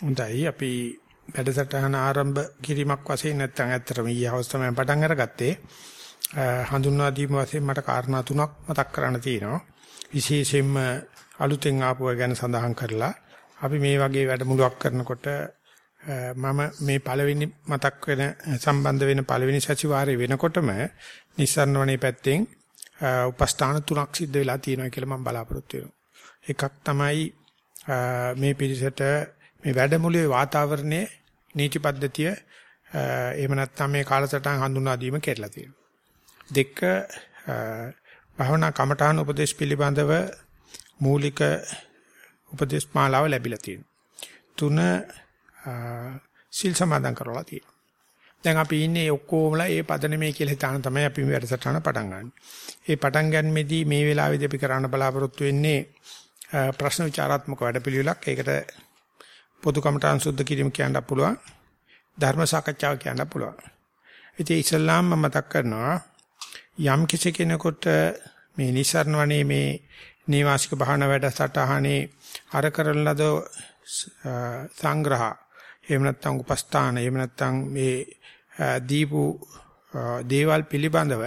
හොඳයි අපි වැඩසටහන ආරම්භ කිරීමක් වශයෙන් නැත්නම් ඇත්තටම ඊයේ හවස තමයි පටන් අරගත්තේ. හඳුන්වා දීම වශයෙන් මට කාරණා තුනක් මතක් කරන්න තියෙනවා. විශේෂයෙන්ම අලුතෙන් ආපුව ගැන සඳහන් කරලා අපි මේ වගේ වැඩමුළුවක් කරනකොට මම මේ පළවෙනි මතක් වෙන සම්බන්ධ වෙන පළවෙනි සතිವಾರේ වෙනකොටම නිස්සාරණවනේ පැත්තෙන් උපස්ථාන තුනක් සිද්ධ වෙලා තියෙනවා කියලා මම බලාපොරොත්තු වෙනවා. එකක් තමයි මේ පිළිසෙට මේ වැඩමුළුවේ වාතාවරණයේ නීති පද්ධතිය එහෙම නැත්නම් මේ කාලසටහන් හඳුනා දීම කෙරලා තියෙනවා. දෙක භවනා කමඨාන උපදේශ පිළිබඳව මූලික උපදේශ මාලාව ලැබිලා තියෙනවා. තුන සිල් සමාදන් කරලා තියෙනවා. දැන් අපි ඉන්නේ ඔක්කොමලා ඒ පදනමේ කියලා හිතාන තමයි අපි මේ වැඩසටහන පටන් ගන්න. ඒ පටන් ගන්නෙදී මේ වෙලාවේදී අපි කරන්න බලාපොරොත්තු වෙන්නේ ප්‍රශ්න විචාරාත්මක වැඩපිළිවෙලක්. ඒකට පොදු කමඨාන් සුද්ධ කිරීම කියන්න පුළුවන්. ධර්ම සාකච්ඡාව කියන්න පුළුවන්. ඉතින් ඉස්ලාම් මම මතක් කරනවා යම් කිසි කෙනෙකුට මේ නිසරණ වනේ මේ නීවාසික භාවන වැඩසටහනේ අර කරන ලද සංග්‍රහ එහෙම නැත්නම් උපස්ථාන එහෙම නැත්නම් මේ දීපු දේවල් පිළිබඳව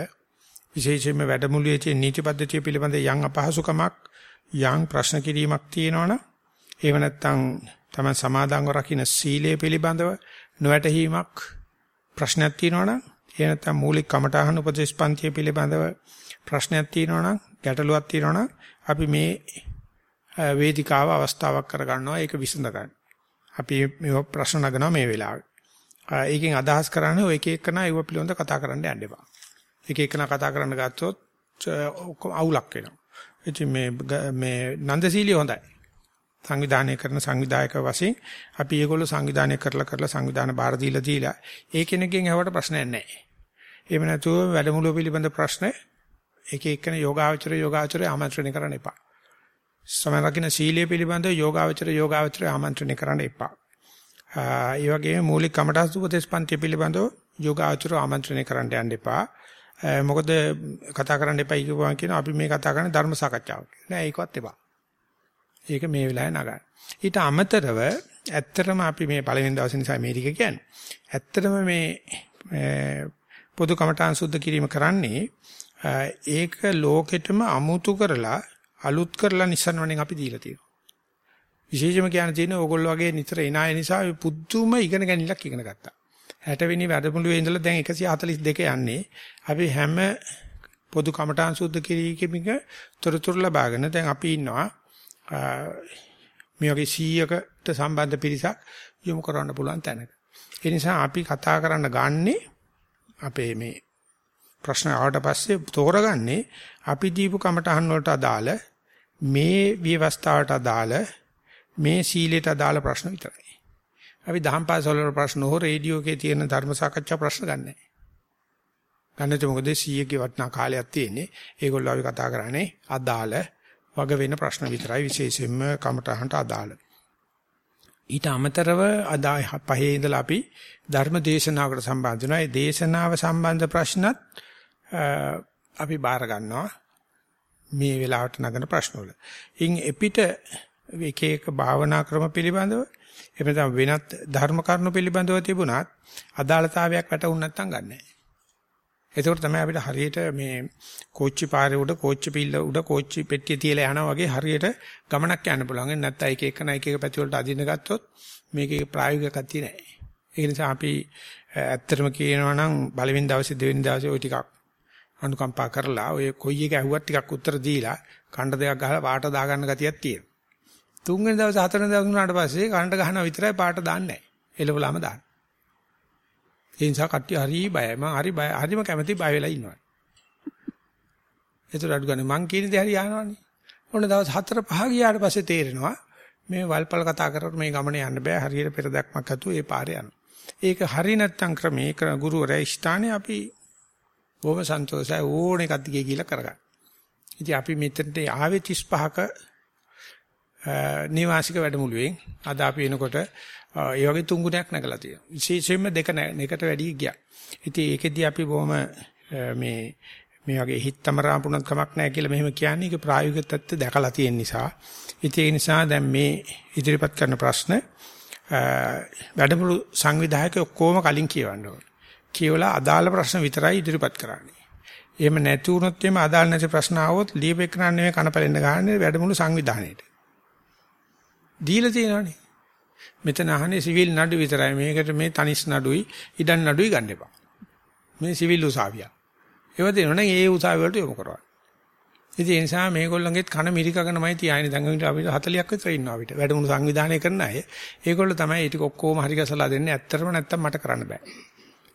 විශේෂයෙන්ම වැඩමුළුවේ තියෙන නීති පද්ධතිය පිළිබඳ යම් අපහසුකමක් යම් ප්‍රශ්න කිරීමක් තියෙනවනම් එහෙම නැත්නම් තමයි සමාදන්ව රකින්න සීලය පිළිබඳව නොවැටහීමක් ප්‍රශ්නයක් තියෙනවනම් එහෙ නැත්නම් මූලික කමඨාහන උපදේශපන්තිය පිළිබඳව ප්‍රශ්නයක් තියෙනවනම් ගැටලුවක් තියෙනවනම් අපි මේ වේදිකාව අවස්ථාවක් කරගන්නවා ඒක විසඳ ගන්න. අපි මේ ප්‍රශ්න නගනවා මේ වෙලාවේ. ඒකෙන් අදහස් කරන්නේ ඔය එක එකන ඒව පිළිබඳව කතා කරන්න යන්න එපා. එක එකන කතා කරන්න ගත්තොත් ඔක්කොම අවුලක් වෙනවා. ඉතින් මේ මේ නන්දසීලිය හොඳයි. සංවිධානය කරන සංවිධායක වශයෙන් අපි ඒගොල්ලෝ සංවිධානය කරලා කරලා සංවිධාන බාර දීලා දීලා ඒ කෙනෙක්ගෙන් අහවට ප්‍රශ්නයක් නැහැ. එහෙම නැතුව වැඩමුළුව පිළිබඳ ප්‍රශ්න එක එක්කෙන යෝගාචර යෝගාචරය ආමන්ත්‍රණය කරන්න එපා. සමරකින්න සීලය පිළිබඳ යෝගාචර යෝගාචරය ආමන්ත්‍රණය කරන්න එපා. ඒ වගේම මූලික කමඨාස් උපදේශ පන්ති පිළිබඳව යෝගාචර ආමන්ත්‍රණය කරන්න යන්න එපා. මොකද කතා කරන්න එපා කියපුවා කියන අපි මේ කතා කරන්නේ ධර්ම සාකච්ඡාවක්. නෑ ඒකවත් එපා. ඒක මේ වෙලාවේ නගන්න. ඊට අමතරව ඇත්තටම අපි මේ පළවෙනි දවසේ නිසා මේ ටික කියන්නේ. ඇත්තටම මේ පොදු කමඨාන් සුද්ධ කිරීම කරන්නේ ඒක ලෝකෙටම අමුතු කරලා අලුත් කරලා නිසන්වණෙන් අපි දීලා තියෙනවා. විශේෂම කියන්න තියෙන්නේ ඕගොල්ලෝ වගේ නිතර එන අය නිසා පුදුම ඉගෙන ගැනීමක් ඉගෙන ගත්තා. 60 වෙනි වැඩමුළුවේ ඉඳලා දැන් 142 යන්නේ. අපි හැම පොදු කමඨාන් සුද්ධ කිරීමක තොරතුරු ලබාගෙන දැන් අපි ඉන්නවා මේ වගේ 100කට සම්බන්ධ පිරිසක් යොමු කරන්න පුළුවන් තැනක. ඒ නිසා අපි කතා කරන්න ගන්නේ අපේ මේ ප්‍රශ්න ආවට පස්සේ තෝරගන්නේ අපි දීපු කමටහන් වලට අදාළ මේ විවස්ථාවට අදාළ මේ සීලයට අදාළ ප්‍රශ්න විතරයි. අපි දහම් පාසල් වල ප්‍රශ්න හෝ රේඩියෝ එකේ තියෙන ධර්ම සාකච්ඡා ප්‍රශ්න ගන්නෑ. ගන්නත් මොකද 100 ගේ වටිනා කාලයක් තියෙන්නේ. ඒගොල්ලෝ අපි කතා කරන්නේ අදාළ වග වෙන ප්‍රශ්න විතරයි විශේෂයෙන්ම කමටහන්ට අදාළ. ඊට අමතරව අදා පහේ ඉඳලා අපි ධර්ම දේශනාවකට සම්බන්ධ වෙනවා. ඒ දේශනාව සම්බන්ධ ප්‍රශ්නත් අපි බාර ගන්නවා මේ වෙලාවට නගන ප්‍රශ්නවල. ඉන් එපිට එක එක භාවනා ක්‍රම පිළිබඳව එහෙම වෙනත් ධර්ම කරුණු පිළිබඳව තිබුණත් අදාළතාවයක් වැටුනේ නැත්නම් ගන්නෑ. එතකොට තමයි අපිට හරියට මේ කෝච්චි පාරේ උඩ කෝච්චි පිල්ල උඩ කෝච්චි පෙට්ටිය තියලා යනවා වගේ හරියට ගමනක් යන්න පුළුවන්. නැත්නම් එක එක නයික එක පැති වලට අදින්න ගත්තොත් මේකේ ප්‍රායෝගික කතිය නැහැ. ඒ නිසා අපි ඇත්තටම කියනවා නම් පළවෙනි දවසේ දෙවෙනි දවසේ ওই ටිකක් අනුකම්පා කරලා ඔය කොයි එක ඇහුවත් ටිකක් උත්තර දීලා කණ්ඩ දෙකක් ගහලා පාට දාගන්න ගතියක් තියෙනවා. තුන්වෙනි දවසේ හතරවෙනි දවසේ උනාට පස්සේ කණ්ඩ ගහනවා විතරයි පාට දාන්නේ නැහැ. එළවලාම දාන්න. ඒ නිසා කට්ටිය හරි බයයි. මම හරි බය හරිම කැමති බය වෙලා ඉන්නවා. ඒතර අඩු ගන්න මං කියන දේ හරි ආනවනේ. ඕන දවස් 4 5 ගියාට පස්සේ තේරෙනවා මේ වල්පල් කතා කරලා මේ ගමනේ යන්න බෑ. හරියට පෙර දැක්මක් ඇතුව ඒ පාරේ යනවා. ඒක හරි නැත්තම් ක්‍රමේ ගුරුවරයා ස්ථානේ අපි බොහොම සන්තෝෂයි ඕන එකක් දිගේ කියලා කරගන්න. ඉතින් අපි මෙතනට ආවේ 35ක නිවාසික වැඩමුළුවෙන් අද අපි එනකොට ඒ වගේ තුන් ගුණයක් නැගලා තියෙනවා. විශේෂයෙන්ම දෙක එකට වැඩි ගියා. ඉතින් ඒකෙදී අපි බොහොම මේ මේ වගේ හිතමරාපුණක් කමක් නැහැ කියලා මෙහෙම කියන්නේ ඒක ප්‍රායෝගික தත්ත්ව දැකලා තියෙන නිසා. ඉතින් ඒ නිසා දැන් මේ ඉදිරිපත් කරන ප්‍රශ්න වැඩමුළු සංවිධායක ඔක්කොම කලින් කියවන්න ඕනේ. කියවලා අදාළ ප්‍රශ්න විතරයි ඉදිරිපත් කරන්නේ. එහෙම නැති වුණොත් එimhe අදාළ නැති ප්‍රශ්න ආවොත් ලියපෙකරන්නේ නෙවෙයි කනපැලෙන්න ගහන්නේ වැඩමුළු සංවිධානයේට. දීලා තියෙනවනේ. මෙතන අහන්නේ සිවිල් නඩු විතරයි. මේකට මේ තනිස් නඩුයි, ඉඩම් නඩුයි ගන්න එපා. මේ සිවිල් උසාවිය. ඒව දෙනවනේ ඒ උසාවිය වලට යොමු කරවන්න. ඉතින් ඒ නිසා මේගොල්ලන්ගෙත් කන මිරිකගෙනමයි තියාගෙන දැන් අපිට 40ක් විතර ඉන්නවා අපිට. වැඩමුළු සංවිධානය කරන අය. ඒගොල්ලෝ තමයි ඒ ටික ඔක්කොම හරි ගසලා දෙන්නේ. ඇත්තටම නැත්තම් මට කරන්න බෑ.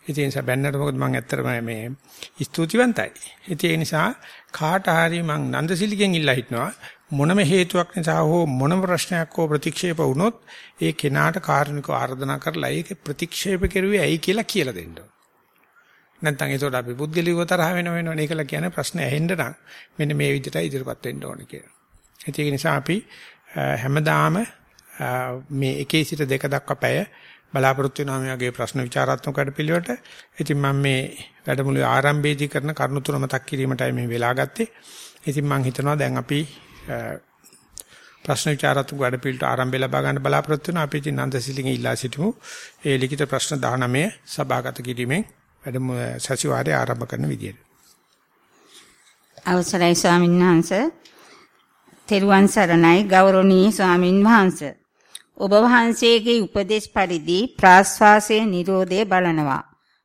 ඉතින් ඒ නිසා බැන්නට මොකද මම ඇත්තටම මේ ස්තුතිවන්තයි. ඉතින් ඒ නිසා කාට හරි මං නන්දසිලිගෙන් ඉල්ලා හිටනවා මොනම හේතුවක් නිසා හෝ මොනම ප්‍රශ්නයක් හෝ ප්‍රතික්ෂේප වුණොත් ඒ කෙනාට කාරුණිකව ආර්දනා කරලා ඒක ප්‍රතික්ෂේප කරුවේ ඇයි කියලා කියලා දෙන්න ඕන. නැත්නම් ඒකට අපි පුද්ගලිකව තරහ වෙන වෙනවනේ ඒකලා කියන්නේ ප්‍රශ්න ඇහෙන්න නම් මෙන්න මේ විදිහට ඉදිරිපත් වෙන්න ඕනේ කියලා. ඒක නිසා අපි හැමදාම මේ එකේ සිට දෙක දක්වා පැය බලාපොරොත්තු වෙනවා මේ වගේ ප්‍රශ්න විචාරාත්මක වැඩපිළිවෙලට. ඉතින් මම මේ වැඩමුළුවේ ආරම්භයේදී කරන කරුණු තුන මතක් කිරීමටයි මේ වෙලා ගත්තේ. ඉතින් මම හිතනවා දැන් අපි ප්‍රශ්න විචාරාත්මක වැඩපිළිවෙලට ආරම්භය ලබා ගන්න බලාපොරොත්තු වෙනවා. අපි ඉතින් නන්දසිලිගෙන් ඉල්ලා සිටිමු. ඒ ලිඛිත ප්‍රශ්න 19 සභාගත කිරීමෙන් වැඩම සතිವಾರය ආරම්භ කරන විදියට. අවසරයි ස්වාමීන් වහන්සේ. තෙරුවන් සරණයි ගෞරවනීය ස්වාමින් වහන්සේ. ඔබ වහන්සේගේ උපදේශ පරිදි ප්‍රාශ්වාසයේ Nirodhe බලනවා.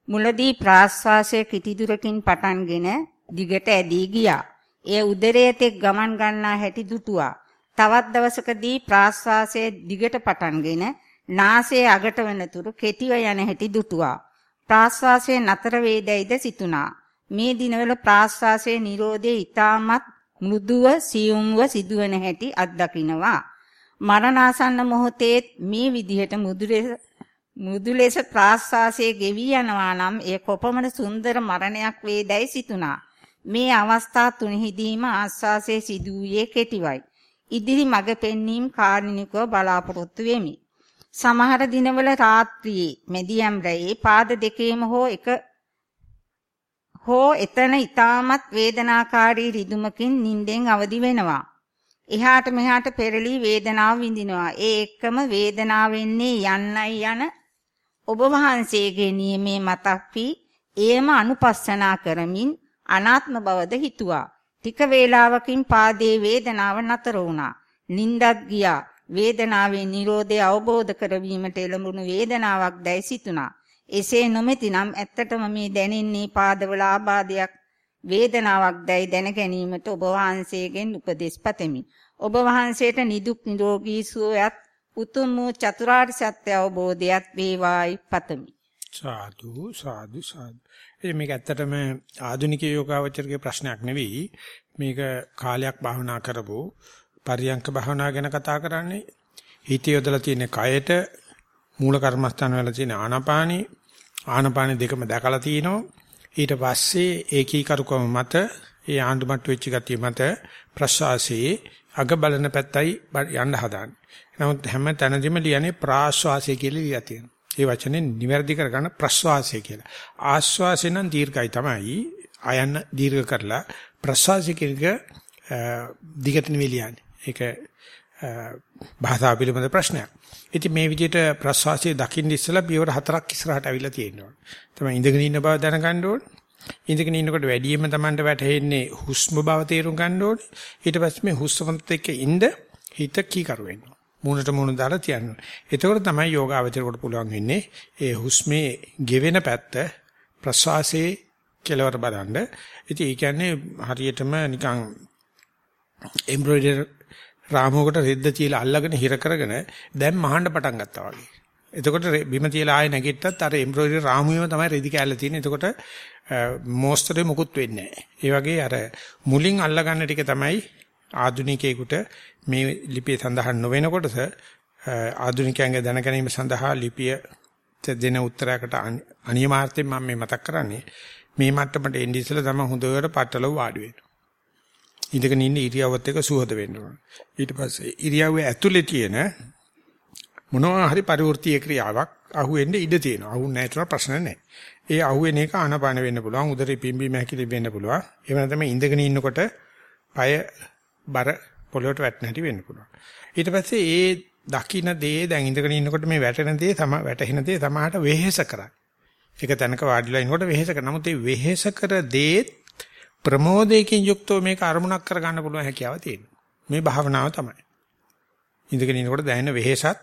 මුලදී ප්‍රාශ්වාසය කිටි දුරකින් පටන්ගෙන දිගට ඇදී ගියා. එය උදරයේ තෙක් ගමන් ගන්නා හැටි දුටුවා. තවත් දවසකදී ප්‍රාශ්වාසයේ දිගට පටන්ගෙන නාසයේ අගට වෙනතුරු කෙටිව යන හැටි දුටුවා. ප්‍රාශ්වාසයේ නතර වේදයිද සිතුණා. මේ දිනවල ප්‍රාශ්වාසයේ Nirodhe ඊටමත් මෘදුව සියුම්ව සිදුවන හැටි අත්දකින්නවා. මරණාසන්න මොහොතේ මේ විදිහට මෘදු ලෙස ප්‍රාශ්වාසයේ ගෙවි යනවා නම් ඒ කොපමණ සුන්දර මරණයක් වේදයි සිතුණා. මේ අවස්ථා තුනෙහිදීම ආස්වාසයේ සිදුවේ කෙටිවයි. ඉදිරි මඟ පෙන්වීම කාර්නිකව බලාපොරොත්තු වෙමි. සමහර දිනවල රාත්‍රියේ මෙදියම් රැයේ පාද දෙකේම හෝ එක හෝ එතන ඊටමත් වේදනාකාරී රිදුමකින් නිින්දෙන් අවදි වෙනවා. එහාට මෙහාට පෙරලි වේදනාව විඳිනවා. ඒ එක්කම වේදනාව වෙන්නේ යන්නයි යන ඔබ වහන්සේගේ නියමේ මතක් වී එයම අනුපස්සනා කරමින් අනාත්ම බවද හිතුවා. ටික වේලාවකින් පාදයේ වේදනාව නතර වුණා. නිින්දක් ගියා. වේදනාවේ Nirodhe අවබෝධ කරවීමට එළඹුණු වේදනාවක් දැයි සිතුණා. එසේ නොමැතිනම් ඇත්තටම මේ දැනෙන්නේ පාදවල ආබාධයක් වේදනාවක් දැයි දැන ගැනීමට ඔබ වහන්සේගෙන් උපදෙස් පතමි. ඔබ වහන්සේට නිදුක් නිරෝගී සුවයත් උතුම් වූ චතුරාර්ය සත්‍ය අවබෝධයත් වේවායි පතමි. සාදු සාදු සාදු. ඒ මේක ඇත්තටම ආධුනික යෝගාවචරගේ ප්‍රශ්නයක් නෙවෙයි. මේක කාලයක් භාවනා කරපො පරියංක භාවනා ගැන කතා කරන්නේ. හිතේ යොදලා තියෙන කයට මූල කර්මස්ථාන වල තියෙන ආනාපානි ආනාපානි දෙකම දැකලා තිනවා. ඊට පස්සේ ඒකීකරුකම මත ඒ ආඳුමට්ටු වෙච්ච ගතිය මත ප්‍රසවාසයේ අග බලන පැත්තයි යන්න හදාන්නේ. නමුත් හැම තැනදීම ලියන්නේ ප්‍රාශ්වාසය කියලා ලියලා තියෙනවා. ඒ වචනේ නිවැරදි කරගන්න ප්‍රශ්වාසය කියලා. ආශ්වාසය නම් දීර්ඝයි තමයි. ආයන්න දීර්ඝ කරලා ප්‍රශ්වාසය කියන දිගට නෙවෙයි ලියන්නේ. ඒක භාෂාව පිළිබඳ ප්‍රශ්නයක්. ඉතින් මේ විදිහට ප්‍රශ්වාසයේ දකින්න ඉස්සලා පියවර හතරක් ඉස්සරහට අවිලා තියෙනවා. තමයි ඉඳගෙන ඉන්න බව දැනගන්න ඕනේ. ඉඳගෙන ඉන්නකොට වැඩියෙන්ම Tamanට වැටහෙන්නේ හුස්ම බව තේරුම් ගන්න ඕනේ. ඊට පස්සේ මේ හුස්මත් එක්ක ඉඳ හිත කීකරු වෙනවා. මූණට මූණ දාලා තියන්න. එතකොට තමයි යෝගාවචරයට පුළුවන් වෙන්නේ ඒ හුස්මේ ගෙවෙන පැත්ත ප්‍රශ්වාසයේ කෙලවර බලන්න. ඉතින් ඒ කියන්නේ හරියටම නිකන් එම්බ්‍රොයිඩර් රාමුවකට රෙද්ද තියලා අල්ලගෙන හිර කරගෙන දැන් මහන්න පටන් ගත්තා වගේ. එතකොට බිම තියලා ආයෙ නැගිට්ටත් අර එම්බ්‍රොයිඩර් රාමුවේම තමයි රෙදි කැල්ල තියෙන්නේ. එතකොට මොස්තරේ මුකුත් වෙන්නේ නැහැ. ඒ වගේ අර මුලින් අල්ලගන්න ටික තමයි ආධුනිකයෙකුට මේ ලිපිය සඳහන් නොවන කොටස ආධුනිකයන්ගේ දැන ගැනීම සඳහා ලිපිය දෙන උත්තරයකට අනියමාර්ථයෙන් මම මේ මතක් කරන්නේ මේ මට්ටමට එන්නේ ඉස්සෙල්ලා තමයි හොඳට පටලව වාඩි වෙන්න. ඉඳගෙන ඉන්න ඉරියව්වත් එක්ක සුහද වෙන්න ඕන. ඊට පස්සේ ඉරියව්වේ ඇතුලේ තියෙන මොනවා හරි පරිවෘත්තීය ක්‍රියාවක් අහුවෙන්න ඉඩ තියෙනවා. අහු නැතුව ප්‍රශ්න නැහැ. ඒ අහුවෙන එක ආනපාන වෙන්න පුළුවන්. උදරේ පිම්බීම හැකිලි වෙන්න පුළුවන්. ඒ වෙනතම ඉඳගෙන ඉන්නකොට পায় බර පොළොවට වැටෙන හැටි වෙන්න පුළුවන්. ඊට පස්සේ ඒ දකින්න දේ දැන් ඉඳගෙන ඉන්නකොට මේ වැටෙන දේ තම වැටෙන දේ තමාට වෙහෙස කරයි. ඒක තැනක වාඩිලා ඉනකොට වෙහෙස කර. නමුත් මේ වෙහෙස කර දේ ප්‍රමෝදයකින් යුක්තව මේක අරමුණක් කරගන්න පුළුවන් හැකියාව තියෙනවා. මේ භාවනාව තමයි. ඉඳගෙන ඉනකොට දැනෙන වෙහෙසත්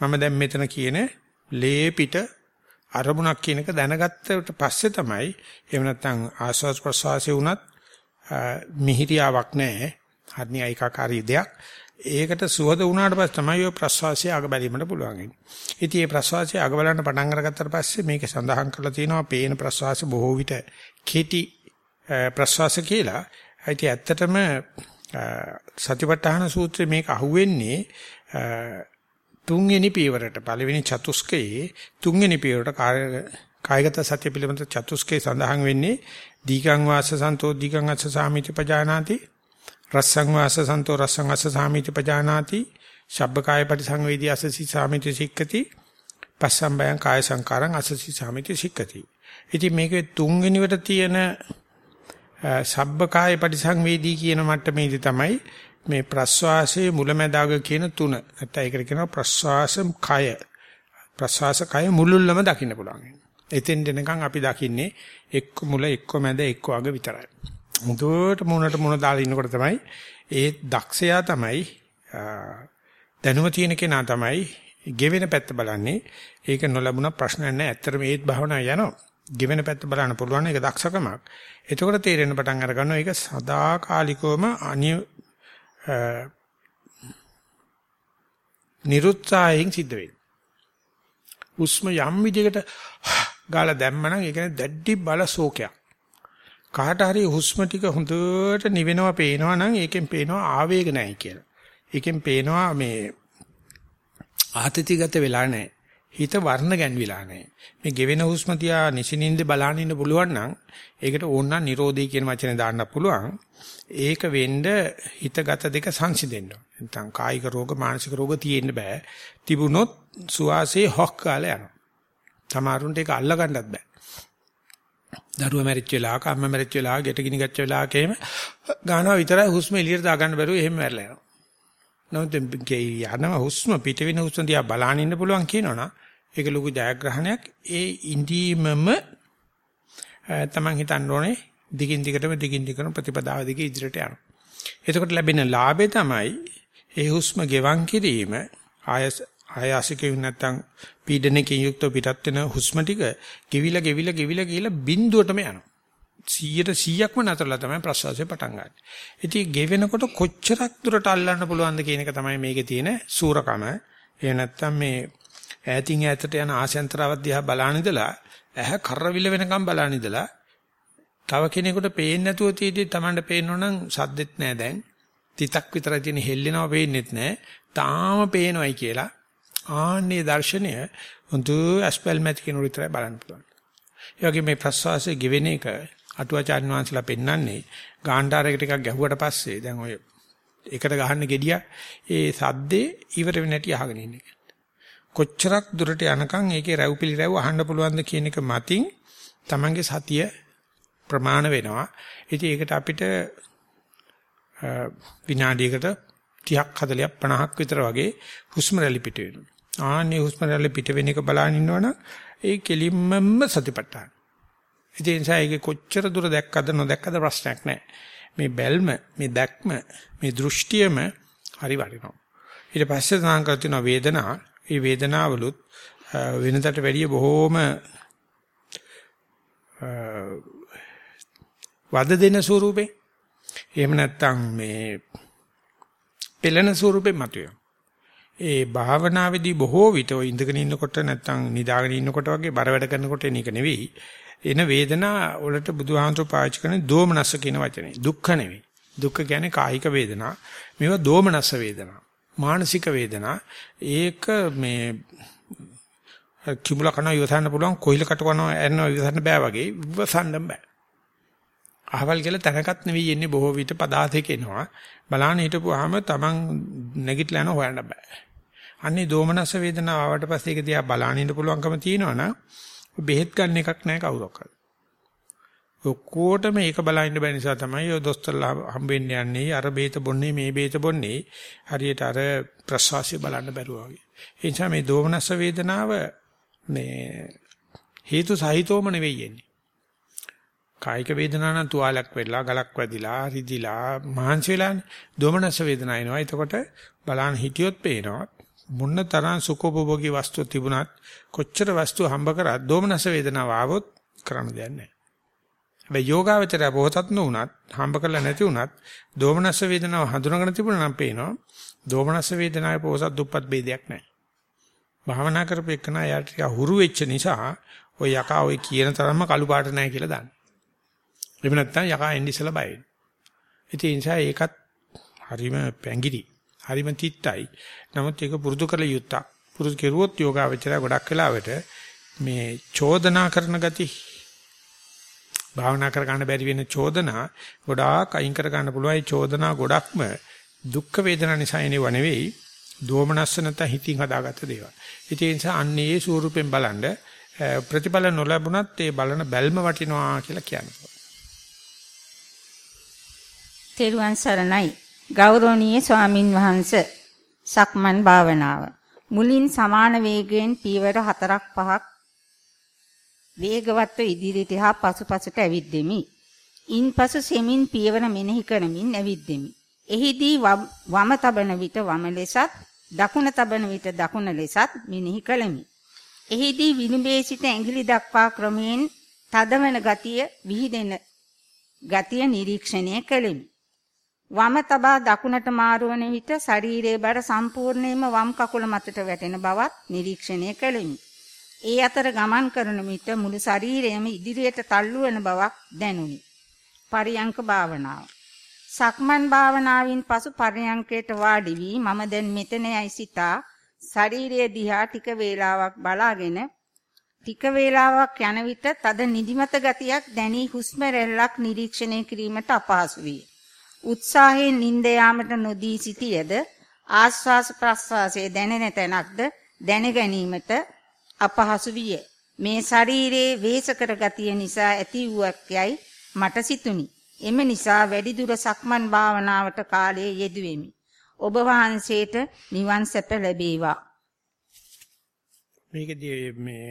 මම දැන් මෙතන කියන ලේ පිට අරමුණක් කියන එක දැනගත්තට පස්සේ තමයි එහෙම නැත්නම් ආස්වාස් ප්‍රසවාසයේ වුණත් මිහිරියාවක් නැහැ. හරිය ඒකාකාරී දෙයක්. ඒකට සුවද වුණාට පස්සේ තමයි ඔය ප්‍රසවාසය අග බැලීමට පුළුවන් වෙන්නේ. ඉතින් මේ ප්‍රසවාසය අග බලන්න පටන් අරගත්තට පස්සේ මේක සඳහන් කරලා තියෙනවා පේන ප්‍රසවාස බොහෝ විට කෙටි ප්‍රසවාස කියලා. ඉතින් ඇත්තටම සතිපට්ඨාන සූත්‍රයේ මේක අහුවෙන්නේ තුන්වෙනි පියවරට පළවෙනි චතුස්කයේ තුන්වෙනි පියවරට කායගත සත්‍ය පිළිබඳ චතුස්කයේ සඳහන් වෙන්නේ දීගං වාස සන්තෝ දීගං අස්ස සාමිති පජානාති රස්සං වාස සන්තෝ රස්සං අස්ස සාමිති පජානාති ශබ්බකාය පරිසංවේදී අසසි සාමිති සික්කති පස්සම්බයං කාය සංකාරං අසසි සාමිති සික්කති ඉතින් මේකේ තුන්වෙනිවට තියෙන ශබ්බකාය පරිසංවේදී කියන මට්ටමේදී තමයි මේ ප්‍රස්වාසයේ මුලැමැදාග කියන තුන නැත්නම් ඒකට කියනවා ප්‍රස්වාස කය ප්‍රස්වාස කය මුලුල්ලම දකින්න පුළුවන්. එතෙන් දෙනකන් අපි දකින්නේ එක්ක මුල එක්ක මැද එක්ක අග විතරයි. මුදුවට මුණට මුණ දාලා ඉන්නකොට තමයි ඒ දක්ෂයා තමයි දැනුම තියෙන කෙනා තමයි ගෙවෙන පැත්ත බලන්නේ. ඒක නොලැබුණ ප්‍රශ්නයක් නෑ. ඇත්තටම ඒත් භාවනාව යනවා. ගෙවෙන පැත්ත බලන්න පුළුවන් ඒක දක්ෂකමක්. එතකොට තේරෙන පටන් අර ගන්නවා ඒක සදාකාලිකවම අනිය නිරුත්සාහයෙන් සිද්ධ වෙන්නේ. උස්ම යම් විදිහකට ගාලා දැම්මනම් ඒක දැඩි බල සෝකයක්. කාට හරි හුස්ම ටික හොඳට නිවෙනවා පේනවා නම් ඒකෙන් පේනවා ආවේග නැහැ කියලා. ඒකෙන් පේනවා මේ ආතතිගත වෙලා නැහැ. හිත වර්ණ ගැන්විලා නැහැ. මේ ගෙවෙන හුස්ම තියා නිසිනින්ද බලන්න ඉන්න පුළුවන් නම් ඒකට ඕනනම් Nirodhi කියන වචනේ දාන්න පුළුවන්. ඒක වෙන්න හිතගත දෙක සංසිඳෙන්න ඕන. නැත්නම් කායික රෝග මානසික රෝග තියෙන්න බෑ. තිබුණොත් සුවාසේ හොක් කාලේ යනවා. සමහරුන්ට ඒක අල්ල ගන්නත් බෑ. දරුවා මැරිච්ච වෙලාවක අම්මා මැරිච්ච වෙලාවක ගෙට ගිනි ගච්ච වෙලාවක එහෙම ගන්නවා විතරයි හුස්ම එළියට දා ගන්න බැරුව එහෙම මැරලා යනවා. නමුත් යනවා හුස්ම පිට වෙන හුස්ම දිහා බලන්න ඉන්න පුළුවන් කියනවනම් ඒක ලොකු ජයග්‍රහණයක්. ඒ ඉඳීමම තමන් හිතන්න ඕනේ දිගින් දිගටම දිගින් දිගටම ප්‍රතිපදාව දිගේ ඉදිරියට යනවා. එතකොට ලැබෙන ලාභය තමයි ඒ හුස්ම ගෙවන් කිරීම ආයස ආයාසිකින් නැත්තම් පීඩනකින් යුක්ත පිටත් වෙන හුස්ම ටික ගෙවිලා ගෙවිලා ගෙවිලා ගිහිලා බිඳුවටම යනවා. 100ට 100ක්ම නතරලා තමයි ප්‍රසවාසය පටන් ගන්න. ඉතින් ගෙවෙනකොට කොච්චරක් දුරට අල්ලන්න පුළුවන්ද කියන එක තමයි මේකේ තියෙන සූරකම. ඒ නැත්තම් මේ ඈතින් ඈතට යන ආශයන්තරවත් දිහා බලන ඉඳලා ඇහැ කරවිල වෙනකම් බලන ඉඳලා තව කෙනෙකුට පේන්නේ නැතුව තියෙද්දි Tamanට පේනෝ නම් සද්දෙත් නෑ දැන්. තිතක් විතරයි තියෙන හෙල්ලෙනව පේන්නෙත් නෑ. තාම පේනවයි කියලා. ආන්නේ දර්ශනය හොඳ ඇස්පල් මැට් කෙනෙකුට විතරයි බලන්න පුළුවන්. ඒ වගේ මේ ප්‍රසවාසයේ ගෙවෙන එක අටුවාචාර්ය වංශලා පෙන්වන්නේ ගාන්ඩාරයකට ටිකක් ගැහුවට පස්සේ දැන් ඔය එකට ගහන්න gediya ඒ සද්දේ ඉවර වෙන්නේ නැටි අහගෙන ඉන්නේ. කොච්චරක් දුරට යනකම් ඒකේ රැව් පිළිරැව් අහන්න පුළුවන්ද කියන එක මතින් Tamange සතිය ප්‍රමාණ වෙනවා. ඉතින් ඒකට අපිට විනාඩියකට 30ක් 40ක් 50ක් විතර වගේ හුස්ම රැලි පිට වෙනවා. ආන්නේ හුස්ම රැලි පිට වෙන එක බලන ඉන්නවනම් ඒ කෙලින්මම සතිපට්ඨාන. ඒ නිසා ඒක කොච්චර දුර දැක්කද නොදැක්කද ප්‍රශ්නයක් නැහැ. මේ බැල්ම, මේ දැක්ම, මේ දෘෂ්ටියම හරි වටිනවා. ඊට පස්සේ තනං කරන වේදනා, ඒ වේදනාවලුත් වෙනතට වැඩිය බොහෝම වද දෙන ස්වරූපේ එහෙම නැත්නම් මේ පෙළෙන ස්වරූපේ මතුවේ. ඒ භාවනාවේදී බොහෝ විට ඔය ඉඳගෙන ඉන්නකොට නැත්නම් නිදාගෙන ඉන්නකොට වගේ බර වැඩ කරනකොට එන එක නෙවෙයි. එන වේදනා වලට බුදුහාමතුරු පාවිච්චි කරන දෝමනස්ස කියන වචනේ. දුක්ඛ නෙවෙයි. දුක්ඛ කියන්නේ කායික වේදනා. මේවා දෝමනස්ස වේදනා. මානසික වේදනා. ඒක මේ කිඹුල කන ඉවසන්න පුළුවන් කොයිල කට කනවා එන්න ඉවසන්න බෑ වගේ ඉවසන්න බෑ. අහවල් කියලා තැනකත් නෙවෙයි එන්නේ බොහෝ විට පදාතේක එනවා. බලාන හිටපුවාම Taman නැගිටලා යන හොයන්න බෑ. අන්නේ දෝමනස වේදනාව ආවට පස්සේ ඒක දිහා බලාන ඉන්න පුළුවන්කම තියෙනවනම් බෙහෙත් ගන්න එකක් නැහැ කවුරක්වත්. ඔක්කොටම ඒක බලන්න බැරි නිසා තමයි ඔය දොස්තරලා හම්බෙන්න යන්නේ අර බේත බොන්නේ මේ බේත බොන්නේ හරියට අර ප්‍රසවාසය බලන්න බැරුවා වගේ. ඒ නිසා මේ දෝමනස්ස වේදනාව මේ හේතු සහිතවම නෙවෙයි එන්නේ. කායික වේදනාව නම් තුවාලයක් වෙලා ගලක් වැදිලා රිදිලා මහන්සි වෙලානේ දෝමනස්ස වේදනාව එනවා. එතකොට බලන්න හිටියොත් පේනවා මොන්න තරම් සුඛෝපභෝගී වස්තු තිබුණත් කොච්චර වස්තු හම්බ කරත් දෝමනස වේදනාව ආවොත් කරන්න දෙයක් නැහැ. හැබැයි යෝගාවචරය පොහතත් නුනත් හම්බ කරලා නැති වුණත් දෝමනස වේදනාව හඳුනාගෙන තිබුණා නම් පේනවා දෝමනස වේදනාවේ පොහසත් දුප්පත් ભેදයක් නැහැ. භාවනා කරපෙන්න යාට ටික හුරු වෙච්ච නිසා ඔය යකා ඔය කියන තරම්ම කළු පාට නැහැ කියලා දාන්න. එහෙම නැත්නම් යකා එන්නේ ඉස්සලා බය වෙනවා. ඉතින් ඒ නිසා ඒකත් හරිම පැංගිරි. හරිම තිත්තයි. නමුත් ඒක පුරුදු කළ යුත්තක්. පුරුදු කෙරුවොත් යෝගාවචරය ගොඩක් වෙලාවට මේ චෝදනා කරන ගති භාවනා කර ගන්න බැරි වෙන චෝදනා ගොඩාක් අයින් කර ගන්න පුළුවන්. ඒ චෝදනා ගොඩක්ම දුක් වේදනා නිසා එනව නෙවෙයි. දෝමනස්ස නැත හිතින් හදාගත්ත දේවල්. ඒ නිසා අන්නේ ස්වරූපෙන් බලනද ප්‍රතිඵල නොලැබුණත් ඒ බලන බැල්ම වටිනවා කියලා කියනවා. තෙරුවන් සරණයි. ගෞරවනීය ස්වාමින් වහන්සේ සක්මන් භාවනාව. මුලින් සමාන වේගයෙන් පීවර 4ක් 5ක් වේගවත්ව ඉදිරියට හා පසුපසට ඇවිද්දෙමි. ඉන්පසු සෙමින් පියවර මෙනෙහි කරමින් ඇවිද්දෙමි. එහිදී වම තබන විට වම ලෙසත් දකුණ තබන විට දකුණ ලෙසත් මෙනෙහි කළෙමි. එහිදී විනිබේ සිට ඇඟිලි දක්වා ක්‍රමයෙන් තදවන ගතිය විහිදෙන ගතිය නිරීක්ෂණය කළෙමි. වම තබා දකුණට මාරු වන විට ශරීරයේ බර සම්පූර්ණයෙන්ම වම් කකුල මතට වැටෙන බවත් නිරීක්ෂණය කළෙමි. ඒ අතර ගමන් කරන විට මුළු ශරීරයම ඉදිරියට තල්ලු වෙන බවක් දැනුනි. පරියංක භාවනාව. සක්මන් භාවනාවෙන් පසු පරියංකයට වාඩි වී මම දැන් මෙතනයි සිතා ශරීරය දිහා ටික වේලාවක් බලාගෙන ටික වේලාවක් යන විට තද නිදිමත ගතියක් දැනී හුස්ම රැල්ලක් නිරීක්ෂණය කිරීමට අපහසු විය. උත්සාහයෙන් නිින්ද යාමට නොදී සිටියද ආස්වාස ප්‍රස්වාසයේ දැනෙන තැනක්ද දැන ගැනීමට අපහසු විය. මේ ශරීරයේ වේසකර ගතිය නිසා ඇති වූවක් යයි මට සිතුනි. එම නිසා වැඩි දුර සක්මන් භාවනාවට කාලය යෙදුවෙමි. ඔබ වහන්සේට නිවන් සැප ලැබේවා. මේකදී මේ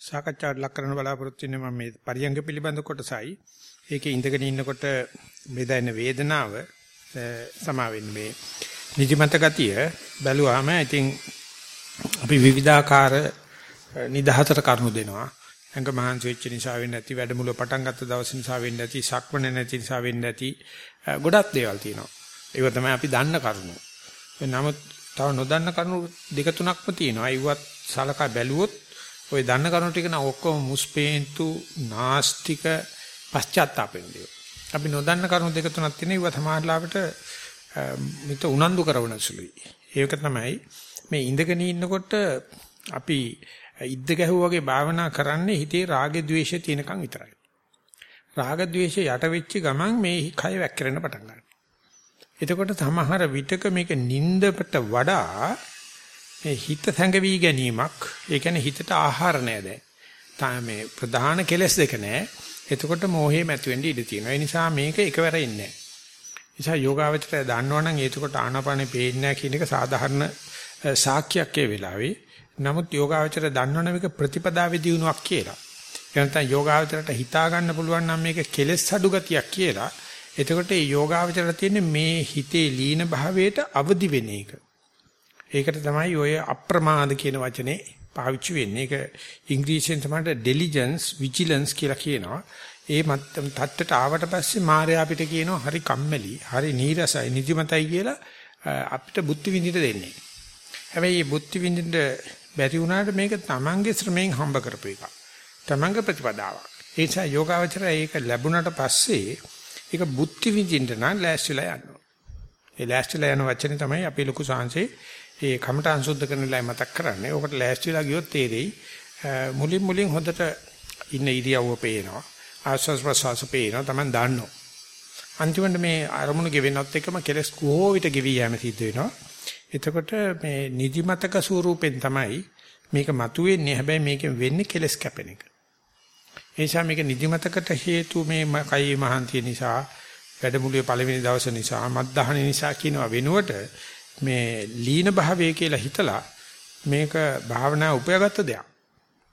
සාකච්ඡාවට ලක් කරන බලාපොරොත්තු වෙන්නේ මම මේ පරියංග පිළිබඳ කොටසයි. ඒකේ ඉඳගෙන ඉන්නකොට මේ දැනෙන වේදනාව සමා වෙන්නේ මේ නිදිමත ගතිය බැලුවාම ඉතින් අපි විවිධාකාර නිදහසට කරුණු දෙනවා. අංග මහන්සි වෙච්ච නිසා වෙන්නේ නැති වැඩමුළු පටන් ගත්ත දවස් නිසා වෙන්නේ නැති සක්මණ නැති නිසා වෙන්නේ නැති ගොඩක් දේවල් තියෙනවා. ඒක තමයි අපි දන්න කරුණු. නමුත් තව නොදන්න කරුණු දෙක තුනක්ම තියෙනවා. ඒවත් සලකා බැලුවොත් ওই දන්න කරුණු ටික නම් ඔක්කොම මුස්පේන්තු නාස්තික පශ්චාත්තාපෙන්නේ. අපි නොදන්න කරුණු දෙක තුනක් තියෙන ඒවා සමාජලාවට මිත උනන්දු කරවන සුළුයි. ඒක තමයි මේ ඉඳගෙන ඉන්නකොට අපි ඉද්ද ගැහුවා වගේ භාවනා කරන්නේ හිතේ රාග ద్వේෂය තියෙනකන් විතරයි. රාග ద్వේෂය යට වෙච්ච ගමන් මේ කය වැක්කිරෙන්න පටන් ගන්නවා. එතකොට සමහර විටක මේක නින්දකට වඩා මේ හිත සැඟවි ගැනීමක් ඒ කියන්නේ හිතට ආහාර නැහැ දැන්. තාම මේ ප්‍රධාන කෙලස් දෙක නැහැ. එතකොට මෝහේ මැති වෙන්න ඉඩ තියෙනවා. ඒ නිසා මේක එකවර ඉන්නේ නෑ. නිසා යෝගාවචරය දන්නවනම් ඒකට ආනාපානෙ පේන්නේ නැහැ කියන එක සාධාරණ සාක්ෂියක් ඒ වෙලාවේ. නමුත් යෝගාවචරය දන්නවනම් මේක ප්‍රතිපදාවේ දියුණුවක් කියලා. ඒ නැත්නම් යෝගාවචරයට හිතා ගන්න පුළුවන් නම් මේක කෙලෙස් අඩු ගතියක් කියලා. එතකොට මේ යෝගාවචරයට තියෙන්නේ මේ හිතේ ලීන භාවයට අවදි වෙන එක. ඒකට තමයි ඔය අප්‍රමාද කියන වචනේ පාවිච්චි වෙන්නේ. ඒක ඉංග්‍රීසියෙන් තමයි diligence, vigilance කියලා කියනවා. ඒ මත්තම් තත්ත්වයට ආවට පස්සේ මාර්යා අපිට කියනවා හරි කම්මැලි, හරි නීරසයි, නිදිමතයි කියලා අපිට බුද්ධ විඳින්න දෙන්නේ. හැබැයි මේ බුද්ධ විඳින්න බැරි වුණාට මේක තමන්ගේ ශ්‍රමයෙන් හම්බ කරපු එක. තමන්ගේ ප්‍රතිපදාවක්. ඒ නිසා යෝගාවචරය ඒක ලැබුණාට පස්සේ ඒක බුද්ධ විඳින්න නම් ලෑස්තිලා යන්න ඒ ලෑස්තිලා යන වචනේ තමයි අපි ලොකු සංසේ ඒ කමඨං සුද්ධ කරන වෙලාවේ මතක් කරන්නේ. ඕකට ලෑස්තිලා ගියොත් තේරෙයි මුලින් මුලින් හොඳට ඉන්න ඉරියව්ව පේනවා. ආස්වාස් ප්‍රසවාස පේනවා Taman දන්නවා. අන්තිමට මේ අරමුණු ගෙවෙනවත් එකම කෙලස් කොහොම විට ගෙවි යෑම සිද්ධ වෙනවා. එතකොට මේ නිදිමතක ස්වරූපෙන් තමයි මේක මතුවෙන්නේ. හැබැයි මේකෙන් වෙන්නේ කෙලස් කැපෙන එක. ඒ නිසා මේක නිදිමතකට හේතු මේ කයි මහන්තිය නිසා වැඩමුළුවේ පළවෙනි දවස නිසා මත්දහන නිසා කියනවා වෙනුවට මේ ලීන භාවය කියලා හිතලා මේක භාවනා උපයාගත්ත දෙයක්.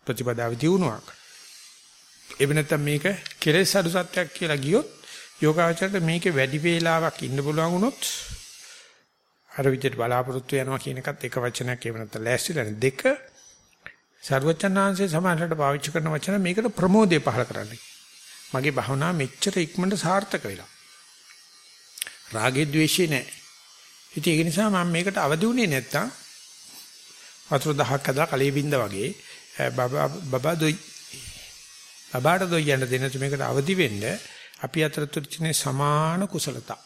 ප්‍රතිපදාව දියුණුවක්. එව නැත්තම් මේක කෙලෙස් අඩු සත්‍යයක් කියලා ගියොත් යෝගාචරයට මේකේ වැඩි වේලාවක් ඉන්න පුළුවන් වුණොත් අර විදිහට බලාපොරොත්තු වෙනවා කියන එකත් එක වචනයක් ඒව නැත්තම් ලෑස්තිලා දෙක සර්වචනාංශයේ සමානට පාවිච්චි කරන වචන මේකට ප්‍රමෝදය පහල කරන්න. මගේ භවනා මෙච්චර ඉක්මනට සාර්ථක වෙලා. රාගේ ద్వේෂේ නැහැ. ඉතින් ඒක නිසා මම මේකට අවදි වුණේ නැත්තම් වතුර දහක් අදලා කලේ බින්ද වගේ බබා බබා දොයි බබාට දොයි යන දෙන්න මේකට අවදි වෙන්න අපි අතර තුනේ සමාන කුසලතා.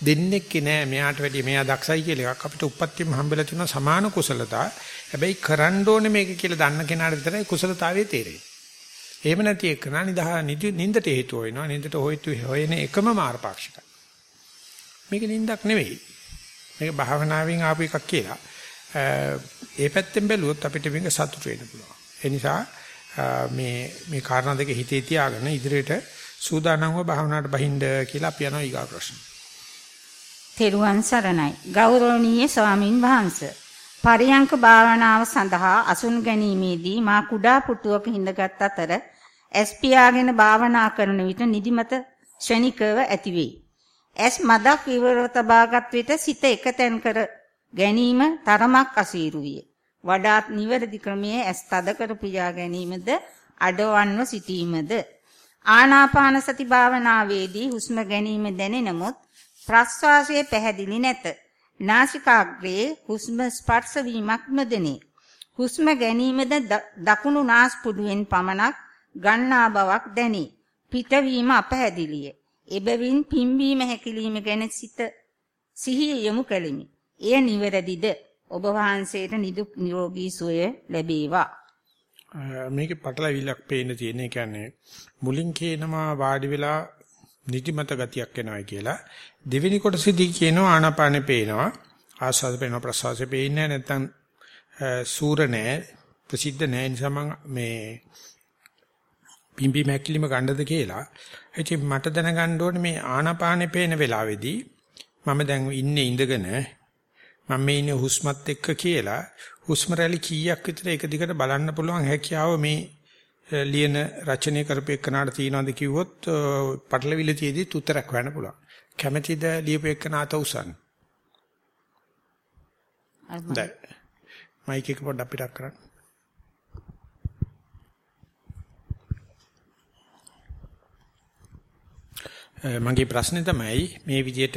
දෙන්නෙක් නෑ මෙයාට වැඩිය මෙයා දක්ෂයි කියලා එකක් අපිට උප්පත්තියම හම්බෙලා තියෙන සමාන කුසලතා. හැබැයි කරන්න ඕනේ මේක කියලා දන්න කෙනාට විතරයි කුසලතාවයේ තේරෙන්නේ. එහෙම නැති එක නා නිදා නින්දට හේතු වෙනවා. නින්දට හොයතු හොයන එකම මාර්ගපාක්ෂිකයි. මේක නින්දක් නෙවෙයි. මේක භාවනාවෙන් ආපු එකක් කියලා. ඒ පැත්තෙන් බැලුවොත් අපිට මේක සතුට වෙන්න පුළුවන්. ඒ නිසා මේ මේ කාරණා දෙක හිතේ තියාගෙන ඉදිරියට සූදානම්ව භාවනාවට බහින්න කියලා අපි යනවා ඊගා ප්‍රශ්න. තෙරුවන් සරණයි. ගෞරවනීය ස්වාමින් වහන්සේ. පරියංක භාවනාව සඳහා අසුන් ගැනීමේදී මා කුඩා පුටුවක හිඳගත් අතර ඇස් පියාගෙන භාවනා කරන විට නිදිමත ක්ෂණිකව ඇතිවේ. ඇස් මදක් ඉවරව තබාගත් විට සිත එකතෙන් කර ගැනීම තරමක් අසීරු විය. වඩාත් නිවැරදි ක්‍රමයේ ඇස් තද කර පියා ගැනීමද අඩවන්ව සිටීමද ආනාපාන සති භාවනාවේදී හුස්ම ගැනීම දැනෙනමුත් ප්‍රස්වාසයේ පැහැදිලි නැත. නාසිකාග්‍රේ හුස්ම ස්පර්ශ වීමක් නොදෙනේ. හුස්ම ගැනීමද දකුණු නාස්පුඩුවෙන් පමණක් ගන්නා බවක් දැනේ. පිටවීම අපැහැදිලිය. එබැවින් පිම්බීම හැකිලිම ගැන සිත සිහිය යොමු කෙලිමි. එය නිවැරදිද? ඔබ වහන්සේට නිදුක් නිරෝගී සුවය ලැබේවා. මේකේ පටලවිලක් පේන්න තියෙන. ඒ කියන්නේ මුලින් කියනවා වාඩි වෙලා නිදිමත ගතියක් එනවායි කියලා. දෙවෙනි කොටසේදී කියනවා ආනාපානෙ පේනවා. ආස්වාද පේනවා ප්‍රසවාසය පේන්නේ නැත්නම් සූර නැහැ ප්‍රසිද්ධ නැහැ නිසා මම මේ පිම්බි මැකිලිම ගන්නද කියලා. ඉතින් මට දැනගන්න ඕනේ මේ ආනාපානෙ පේන වෙලාවේදී මම දැන් ඉන්නේ ඉඳගෙන මම මේ ඉන්නේ හුස්මත් එක්ක කියලා හුස්ම රැලි කීයක් විතර එක දිගට බලන්න පුළුවන් හැකියාව මේ ලියන රචනය කරපෙන්නාට තියනවාද කිව්වොත් පටලවිල තියේදී උත්තරයක් හොයන්න පුළුවන්. කැමැතිද ලියපු එක්කන අත උසන්. දැන් මයික් එක පොඩ්ඩක් පිටක් කරන්න. මගේ ප්‍රශ්නේ තමයි මේ විදිහට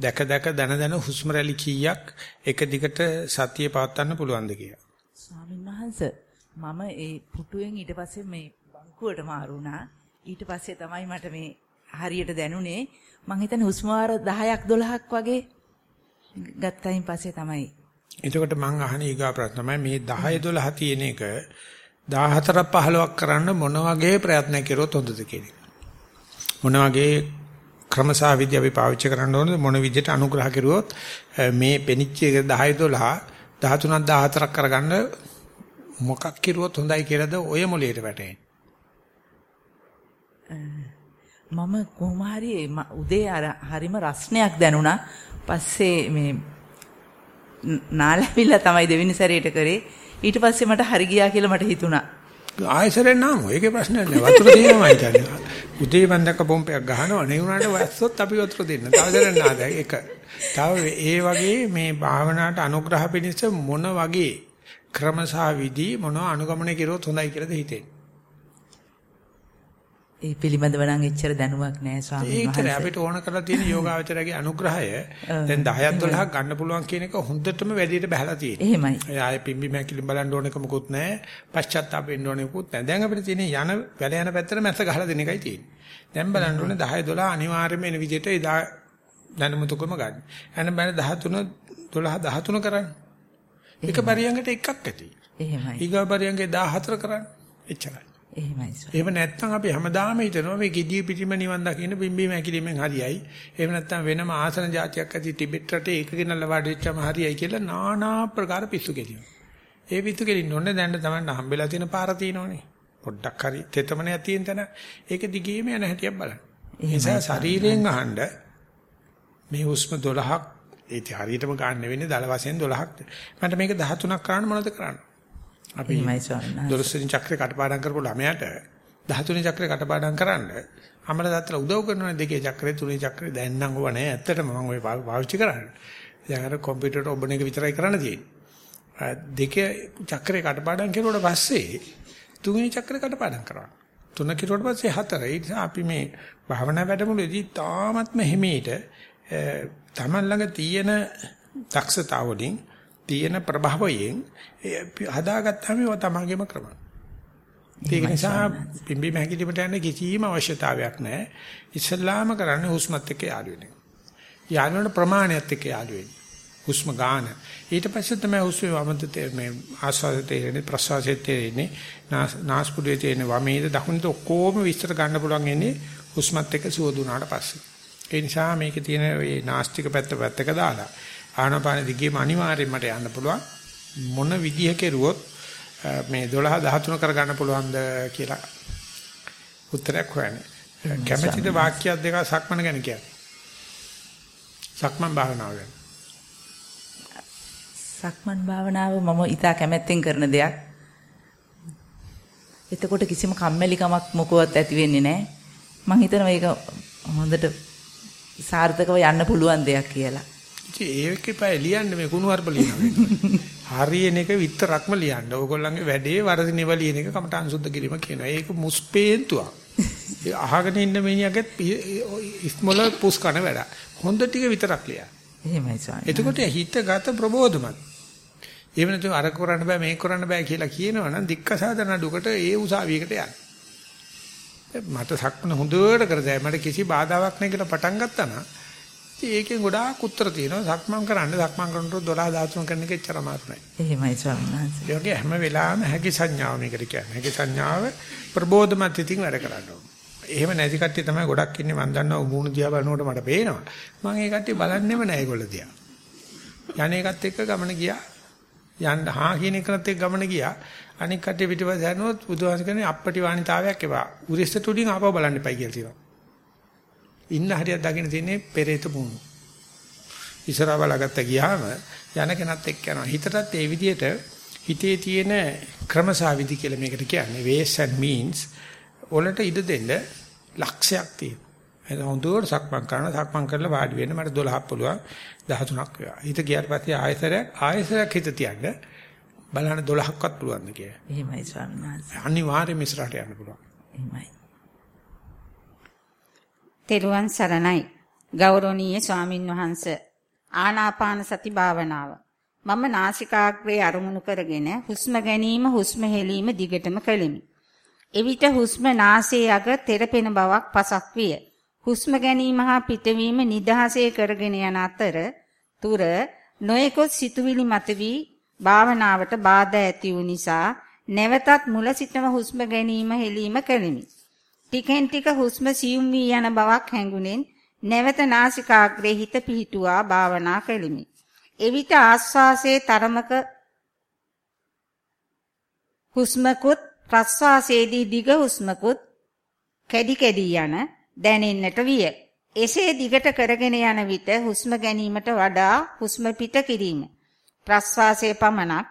දැක දැක දන දන හුස්ම රැලි කීයක් එක දිගට සතිය පවත්වන්න පුළුවන්ද කියලා. ස්වාමීන් වහන්සේ මම ඒ පුටුවෙන් ඊට පස්සේ මේ බංකුවට මාරු වුණා. ඊට පස්සේ තමයි මට මේ හරියට දැනුනේ මං හිතන්නේ හුස්ම වාර 10ක් 12ක් වගේ ගත්තයින් පස්සේ තමයි. එතකොට මං අහන ඊගා ප්‍රශ්න තමයි මේ 10 12 තියෙන එක 14 15ක් කරන්න මොන වගේ ප්‍රයත්න කෙරුවොත් හොඳද කියන එක. මොන වගේ ක්‍රමසාවිදි අපි පාවිච්චි කරන්න ඕනද? මොන විදිහට අනුග්‍රහ කරුවොත් මේ පෙනිච්ච එක 10 12 13ක් 14ක් කරගන්න මොකක් කිරුවොත් හොඳයි කියලාද ඔය මොලේට වැටෙන්නේ? මම කොහොම හරි උදේ අර හරිම රස්නයක් දැනුණා. පස්සේ මේ නාලවිලා තමයි දෙවෙනි සැරේට කරේ. ඊට පස්සේ මට හරි ගියා කියලා මට හිතුණා. ආයෙසරෙන් නාම ඒකේ ප්‍රශ්නයක් නෑ. වතුර තියෙනවා හිතන්නේ උදේ බන්දක පොම්පයක් ගහනවා. නේ උනාට වැස්සොත් අපි වතුර දෙන්න. තව සරෙන් නාද එක. තව ඒ වගේ මේ භාවනාවට අනුග්‍රහ පිණිස මොන වගේ ක්‍රම සහ විදි මොන අනුගමනය කෙරුවොත් හොඳයි කියලාද හිතෙන්නේ? ඒ පිළිබඳව නම් එච්චර දැනුවක් නැහැ ස්වාමීන් වහන්සේ. ඒකට අපිට ඕන කරලා තියෙන යෝගාවචරයේ අනුග්‍රහය දැන් 10ක් 12ක් ගන්න පුළුවන් කියන එක හොඳටම වැඩියට බහලා තියෙනවා. එහෙමයි. ආයේ පිම්බි මැකිලි බලන්න ඕන එක මොකුත් නැහැ. පශ්චාත්තාප වෙන්න ඕන එකකුත් නැහැ. දැන් අපිට තියෙන යන වැඩ යන පැත්තට මැස්ස ගහලා දෙන එකයි තියෙන්නේ. දැන් බලන්න ඕනේ 10 12 අනිවාර්යයෙන්ම එන විදිහට එදා දැනුමුතුකම ගන්න. එන බෑ 13 12 13 කරන්න. එක පරියංගට එකක් ඇති. එහෙමයි. ඊගා පරියංගේ 14 කරන්න. එච්චරයි. එහෙමයි සර්. එහෙම නැත්නම් අපි හැමදාම හිතනවා මේ gediy pitima නිවන් දකින්න බිම්බීම ඇකිලිමෙන් හරියයි. එහෙම නැත්නම් වෙනම ආසන જાතියක් ඇති ටිබෙට් රටේ ඒක ගෙනල්ලා වාඩි වෙච්චම හරියයි කියලා নানা ප්‍රකාර පිස්සු කෙලිනවා. ඒ පිස්සු කෙලින්න ඕනේ දැන් තමයි හම්බෙලා තියෙන පාර තියෙනෝනේ. පොඩ්ඩක් හරි තෙතමනයක් තියෙන තැන ඒක දිගේම යන හැටියක් බලන්න. ඒ නිසා ශරීරයෙන් අහන්න මේ හුස්ම 12ක් ඒ හරියටම ගන්න වෙන්නේ දල වශයෙන් 12ක්ද. මට මේක 13ක් කරන්න මොනවද කරන්නේ? අපි. දොළොස්වෙනි චක්‍රේ කටපාඩම් කරපු ළමයාට 13 වෙනි චක්‍රේ කටපාඩම් කරන්න අමල දත්තල උදව් කරනවා දෙකේ චක්‍රේ තුනේ චක්‍රේ දැන් නම් ඕව නැහැ. ඇත්තටම මම ওই පාවිච්චි කරන්නේ. දැන් අර කම්පියුටර් ඔබන එක විතරයි කරන්න තියෙන්නේ. දෙකේ චක්‍රේ කටපාඩම් කෙරුවට පස්සේ තුන්වෙනි චක්‍රේ කටපාඩම් කරනවා. තුන කිරුවට පස්සේ හතර. ඒ නිසා අපි මේ භාවනා වැඩමුළුවේදී තාමත්ම හිමීට තමන් ළඟ තියෙන දක්ෂතාවලින් තියෙන ප්‍රභවයෙන් හදාගත්තාම ඒවා තමන්ගේම ක්‍රම. ඒක නිසා පිම්බි මහකිලිමට යන්න කිසිම අවශ්‍යතාවයක් නැහැ. ඉස්සල්ලාම කරන්නේ හුස්මත් එක්ක යාළු වෙන එක. යාළු වෙන ප්‍රමාණයත් එක්ක යාළු වෙන්නේ. හුස්ම ගන්න. ඊට පස්සේ තමයි හුස්මේ වමත මේ ආස්වාදයේ තේරෙන්නේ ප්‍රසවාසයේ තේරෙන්නේ නාස්පුඩුවේ තේරෙන්නේ වමේද දකුණේද ඔක්කොම විස්තර ගන්න පුළුවන් ඉන්නේ හුස්මත් එක්ක සුවදුනාට පස්සේ. ඒ නිසා මේකේ තියෙන මේ නාස්තික පැත්ත පැත්තක දාලා ආනාපාන දිගේම අනිවාර්යෙන් මට යන්න පුළුවන් මොන විදිහ කෙරුවොත් මේ 12 13 කරගන්න පුළුවන්ද කියලා උත්තරයක් හොයන්නේ. කැමැතිද වාක්‍ය දෙක සක්මන ගැන කියන්නේ. සක්මන් භාවනාව ගැන. සක්මන් භාවනාව මම ඊට කැමැත්තෙන් කරන දෙයක්. එතකොට කිසිම කම්මැලිකමක් මොකවත් ඇති වෙන්නේ නැහැ. මම හිතනවා මේක හොඳට සාර්ථකව යන්න පුළුවන් දෙයක් කියලා. ඉතින් ඒකේ පය ලියන්න මේ කුණු වර්ප ලියනවා. හරියන එක විතරක්ම ලියන්න. ඕගොල්ලන්ගේ වැඩේ වරදිනේව ලියන එක කමට අංශුද්ධ කිරීම කියනවා. ඒක මුස්පේන්තුවක්. ඒ අහගෙන ඉන්න මිනිහගෙත් ඉස්මොල පුස් කන වැඩ. හොඳ ටික විතරක් ලියන්න. එහෙමයි ස්වාමී. එතකොට හිතගත ප්‍රබෝධමත්. එහෙම නැතුව අර කරන්න බෑ මේක කරන්න බෑ කියලා කියනවනම් දික්කසාද නඩුකට ඒ උසාවියකට යන්න. මට සක්මන හොඳට කරදැයි මට කිසි බාධාවක් නැහැ කියලා පටන් ගත්තා නම් ඉතින් ඒකෙන් ගොඩාක් උත්තර තියෙනවා සක්මන් කරන්න සක්මන් කරනකොට 12 13 කරන එක එච්චර අමාරු නෑ. එහෙමයි ස්වාමීන් වහන්සේ. ඒ වගේ හැම වෙලාවෙම හැකි සංඥාව මේකට කියන්නේ. හැකි සංඥාව ප්‍රබෝධමත් ඉතින් වැඩ කරන්න ඕන. එහෙම නැති කට්ටිය තමයි ගොඩක් ඉන්නේ මම දන්නවා උමුණු දිහා බලනකොට මට පේනවා. මම ඒ කට්ටිය බලන්නෙම නෑ ඒගොල්ලෝ දිහා. යන්නේකත් එක්ක ගමන ගියා. යන්න හා කියන එකත් එක්ක ගමන ගියා. අනික කට්ටිය පිටිපස්ස යනොත් බුදුහාම කියන්නේ අපපටි වාණිතාවයක් එපා. උරිස්සට උඩින් ආපහු බලන්න එපයි කියලා තියෙනවා. ඉන්න හරියක් දකින්න තියෙන්නේ පෙරේත පුණු. ඉස්සරහ බලාගත්ත ගියාම යන කෙනත් එක්ක යනවා. හිතටත් ඒ විදිහට හිතේ තියෙන ක්‍රමසාවිදි කියලා මේකට කියන්නේ ways and means වලට ඉඩ දෙන්න ලක්ෂයක් තියෙනවා. එතන හොඳට සක්මන් කරනවා. සක්මන් කරලා වාඩි වෙන්න මට 12ක් පුළුවන් 13ක් වෙනවා. හිත ගියාට පස්සේ ආයතරයක් ආයතරයක් හිත තියන්න බලන්න 12ක්වත් පුළුවන්ද කියලා. එහෙමයි ස්වාමීන් වහන්සේ. අනිවාර්යයෙන්ම ඉස්සරහට යන්න පුළුවන්. එහෙමයි. තෙරුවන් සරණයි. ගෞරවනීය ස්වාමින් වහන්සේ. ආනාපාන සති භාවනාව. මම නාසිකාග්‍රේ අරමුණු කරගෙන හුස්ම ගැනීම හුස්ම හෙලීම දිගටම කළෙමි. එවිට හුස්ම නාසයේ අග තෙරපෙන බවක් පසක් විය. හුස්ම ගැනීම හා පිටවීම නිදහසේ කරගෙන යන අතර තුර නොයෙකුත් සිතුවිලි මතුවී භාවනාවට බාධා ඇති වූ නිසා නැවතත් මුල සිටම හුස්ම ගැනීම හෙලීම කළෙමි. ටිකෙන් ටික හුස්ම සියුම් වී යන බවක් හැඟුණෙන් නැවත නාසිකාග්‍රේ හිත පිහිටුවා භාවනා කළෙමි. එවිට ආස්වාසයේ තරමක හුස්මකුත් ප්‍රස්වාසයේදී දිග හුස්මකුත් කැඩි කැඩි යන දැනෙන්නට විය. එසේ දිගට කරගෙන යන විට හුස්ම ගැනීමට වඩා හුස්ම පිට කිරීම ප්‍රස්වාසයේ පමණක්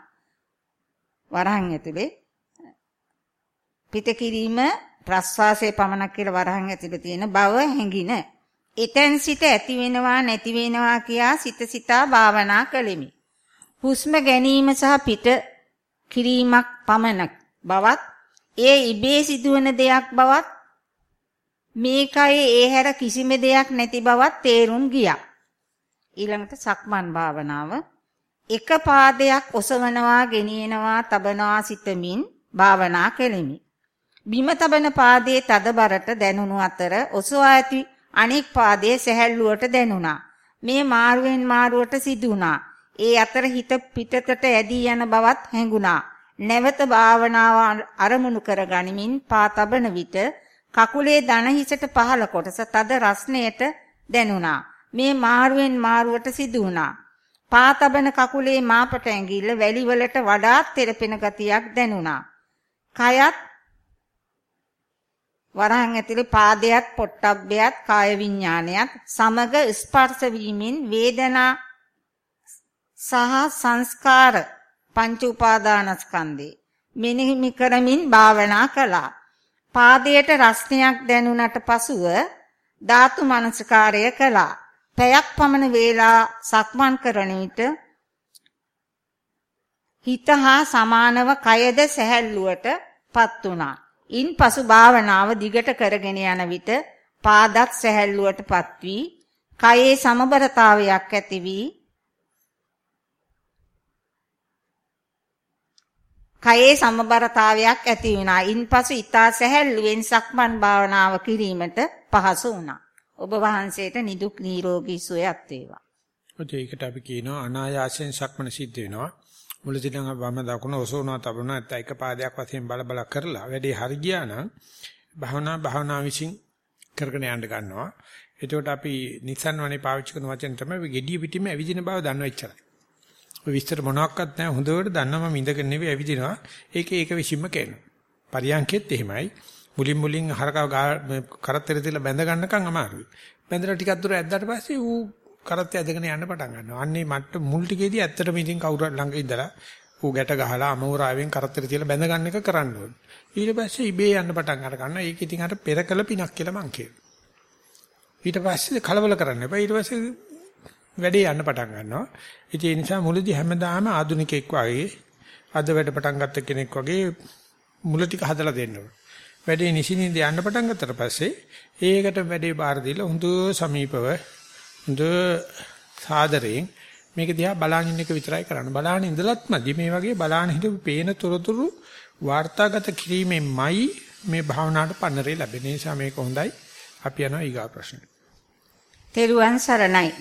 වරහන් ඇතුලේ පිට කිරීම ප්‍රස්වාසයේ පමණක් කියලා වරහන් ඇතුලේ තියෙන බව හැඟින. එතෙන් සිට ඇති වෙනවා නැති වෙනවා කියා සිත සිතා භාවනා කළෙමි. හුස්ම ගැනීම සහ පිට කිරීමක් පමණක් බවත් ඒ ඉබේ සිදුවන දෙයක් බවත් මේකයි ඒ හැර කිසිම දෙයක් නැති බවත් තේරුම් ගියා. ඊළඟට සක්මන් භාවනාව එක පාදයක් ඔසවනවා ගෙනියනවා තබනවා සිතමින් භාවනා කෙලිමි. බිම තබන පාදයේ තදබරට දැනුණු අතර ඔසවා ඇති අනෙක් පාදයේ සැහැල්ලුවට දැනුණා. මේ මාරුවෙන් මාරුවට සිදු වුණා. ඒ අතර හිත පිටතට ඇදී යන බවත් හැඟුණා. නැවත භාවනාව අරමුණු කර ගනිමින් පා තබන විට කකුලේ දන හිසට පහළ කොටස තද රස්ණයට දැනුණා. මේ මාරුවෙන් මාරුවට සිදු වුණා. පා තබන කකුලේ මාපට ඇඟිල්ල වැලි වලට වඩාත් තෙරපෙන ගතියක් දැනුණා. කයත් වරහන් ඇතුලේ පාදයට පොට්ටබ්බයත් කාය විඥානයත් සමග ස්පර්ශ වීමෙන් වේදනා සහ සංස්කාර පංච උපාදානස්කන්ධේ මෙනෙහි කරමින් භාවනා කළා. පාදයට රස්නයක් දැනුණට පසුව ධාතු මනසකාරය කළා. පැයක් පමණ වේලා සක්මන් කරන විට හිත හා සමානව කයද සැහැල්ලුවටපත් වුණා. ඉන්පසු භාවනාව දිගට කරගෙන යන විට පාදත් සැහැල්ලුවටපත් වී කයේ සමබරතාවයක් ඇති වී කයේ සමබරතාවයක් ඇති වුණා. ඉන්පසු ඊතා සැහැල්ලුවෙන් සක්මන් භාවනාව කිරීමට පහසු වුණා. ඔබ වහන්සේට නිදුක් නිරෝගී සුවයක් වේවා. ඒකට අපි කියනවා අනායාසයෙන් සක්මන සිද්ධ වෙනවා. මුලදී නම් වම දකුණ ඔසවනවා තබනවා නැත්නම් එක පාදයක් වශයෙන් බල බල කරලා වැඩේ හරි ගියා නම් භාවනා භාවනා විසින් කරගෙන යන්න ගන්නවා. එතකොට අපි නිසන් වනේ පාවිච්චි කරන වචන තමයි gediya පිටින්ම ඇවිදින බව දන්නව ඉච්චරයි. ඔය විස්තර මොනවත් නැහැ හොඳට දන්නවා මම ඉඳගෙන නෙවෙයි ඇවිදිනවා. ඒකේ ඒක විසින්ම කරනවා. පරියන්කෙත් එහෙමයි. මුලින් මුලින් හරකව කරත්තර තියලා බැඳ ගන්නකම් අමාරුයි. බැඳලා ටිකක් දුර ඇද්දාට පස්සේ ඌ කරත්තය ඇදගෙන යන්න පටන් ගන්නවා. අන්නේ මට මුල් ටිකේදී ඇත්තටම ඉතින් කවුරු ළඟ ඉඳලා ඌ ගැට ගහලා අමෝරාවෙන් කරත්තර තියලා බැඳ ගන්න එක කරන්න ඕනේ. ඊට පස්සේ ඉබේ යන්න පටන් අර ගන්නවා. ඒක ඉතින් අර පෙරකල පිනක් කියලා මං කියනවා. ඊට පස්සේ කලබල කරන්න එපා. ඊට පස්සේ වැඩේ යන්න පටන් ගන්නවා. ඉතින් ඒ නිසා මුලදී හැමදාම ආදුනිකෙක් වගේ අද වැඩ පටන් ගත්ත කෙනෙක් වගේ මුල ටික හදලා දෙන්න ඕනේ. වැඩේ නිසින්ින්ද යන්න පටන් ගත්තට පස්සේ ඒකට වැඩේ බාර දීලා හොඳ සමීපව හොඳ සාදරයෙන් මේක දිහා බලන් ඉන්න එක විතරයි කරන්න. බලන් ඉඳලත් මදි මේ වගේ බලන් හිටපු පේන තොරතුරු වාර්තාගත කිරීමෙන්මයි මේ භාවනාවට පන්නරේ ලැබෙන නිසා මේක හොඳයි. අපි යනවා ඊගා ප්‍රශ්නෙට. තෙරුවන් සරණයි.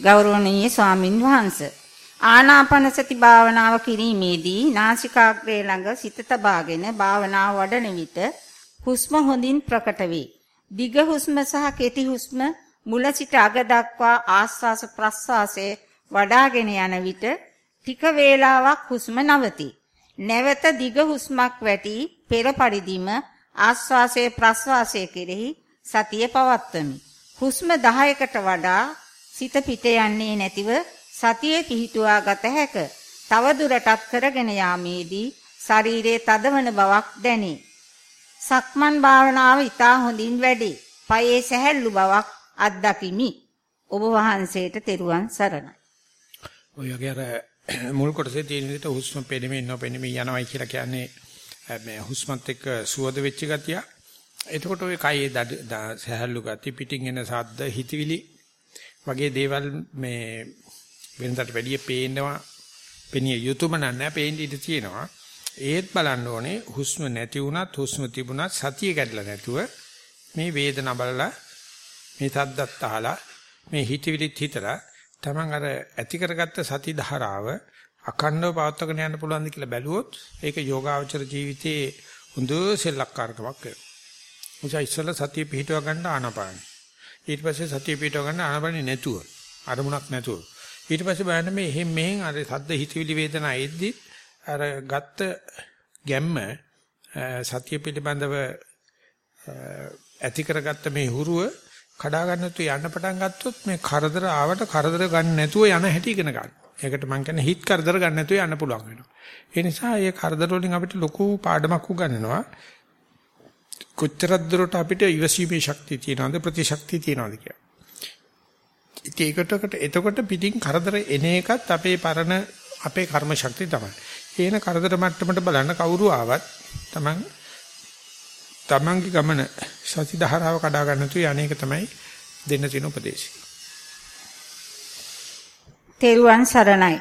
ගෞරවනීය ස්වාමින් වහන්සේ ආනාපාන සති භාවනාව කිරීමේදී නාසිකාග්‍රේ ළඟ සිත තබාගෙන භාවනාව වඩන විට හුස්ම හොඳින් ප්‍රකට වේ. දිග හුස්ම සහ කෙටි හුස්ම මුල සිට අග දක්වා ආස්වාස ප්‍රස්වාසයේ වඩාගෙන යන විට ටික වේලාවක් හුස්ම නවතී. නැවත දිග හුස්මක් වැටි පෙර පරිදිම ආස්වාසයේ ප්‍රස්වාසයේ කෙරෙහි සතිය පවත්වමි. හුස්ම 10කට වඩා සිත පිට යන්නේ නැතිව සතියේ පිහිටුවා ගත හැක. තව දුරටත් කරගෙන යාමේදී ශරීරයේ තදවන බවක් දැනේ. සක්මන් භාවනාව ඉතා හොඳින් වැඩේ. පයේ සැහැල්ලු බවක් අත්දකිමි. ඔබ වහන්සේට තෙරුවන් සරණයි. ඔය වගේ අර මුල් කොටසේ තියෙන විදිහට හුස්ම පෙනෙමින් නොපෙනෙමින් යනවායි කියලා කියන්නේ මේ හුස්මත් එක්ක සුවද වෙච්ච ගතිය. එතකොට ඔය කයේ සැහැල්ලු ගති පිටින් එන සද්ද හිතවිලි වගේ දේවල් මේ වෙනදට වැඩිය පේනවා පෙනිය යුතුයම නැහැ පේන්න ඉඩ තියෙනවා ඒත් බලන්න ඕනේ හුස්ම නැති වුණත් හුස්ම තිබුණත් සතිය කැඩලා නැතුව මේ වේදනාව බලලා මේ තද්දත් අහලා මේ හිතවිලිත් හිතලා Taman අර ඇති කරගත්ත සති ධාරාව අඛණ්ඩව පවත්වාගෙන යන්න පුළුවන්ද කියලා බැලුවොත් ඒක යෝගාවචර ජීවිතයේ හොඳ සෙල්ලක්කාරකමක් වෙනවා. මුචා ඉස්සලා සතිය පිහිටව ගන්න ආනපාන. ඊට පස්සේ සතිය පිටව ගන්න ආනපනේ නැතුව අරමුණක් නැතුව ඊට පස්සේ බලන්න මේ එහෙන් මෙහෙන් අර සද්ද හිතවිලි වේදනා එද්දි අර ගත්ත ගැම්ම සතිය පිළිබඳව ඇති කරගත්ත මේ හුරුව කඩා ගන්නතු යන්න පටන් ගත්තොත් මේ කරදර ආවට කරදර ගන්න නැතුව යන හැටි ඉගෙන ගන්න. ඒකට මම කියන්නේ හිත කරදර ගන්න නැතුව යන්න පුළුවන් වෙනවා. ඒ නිසා මේ කරදර වලින් අපිට ලොකු පාඩමක් උගන්වනවා. කොච්චරක් දුරට අපිට ඉවසීමේ ශක්තිය තියෙනවද ප්‍රතිශක්තිය තියෙනවද කියලා. ඉතින් ඒකට එතකොට පිටින් කරදර එන එකත් අපේ පරණ අපේ කර්ම ශක්තිය තමයි. ඒන කරදර මට්ටමට බලන්න කවුරු ආවත් Taman Tamanගේ ගමන සති ධාරාව කඩා ගන්න තු යන්නේක තමයි දෙන්න තියෙන උපදේශය. තෙරුවන් සරණයි.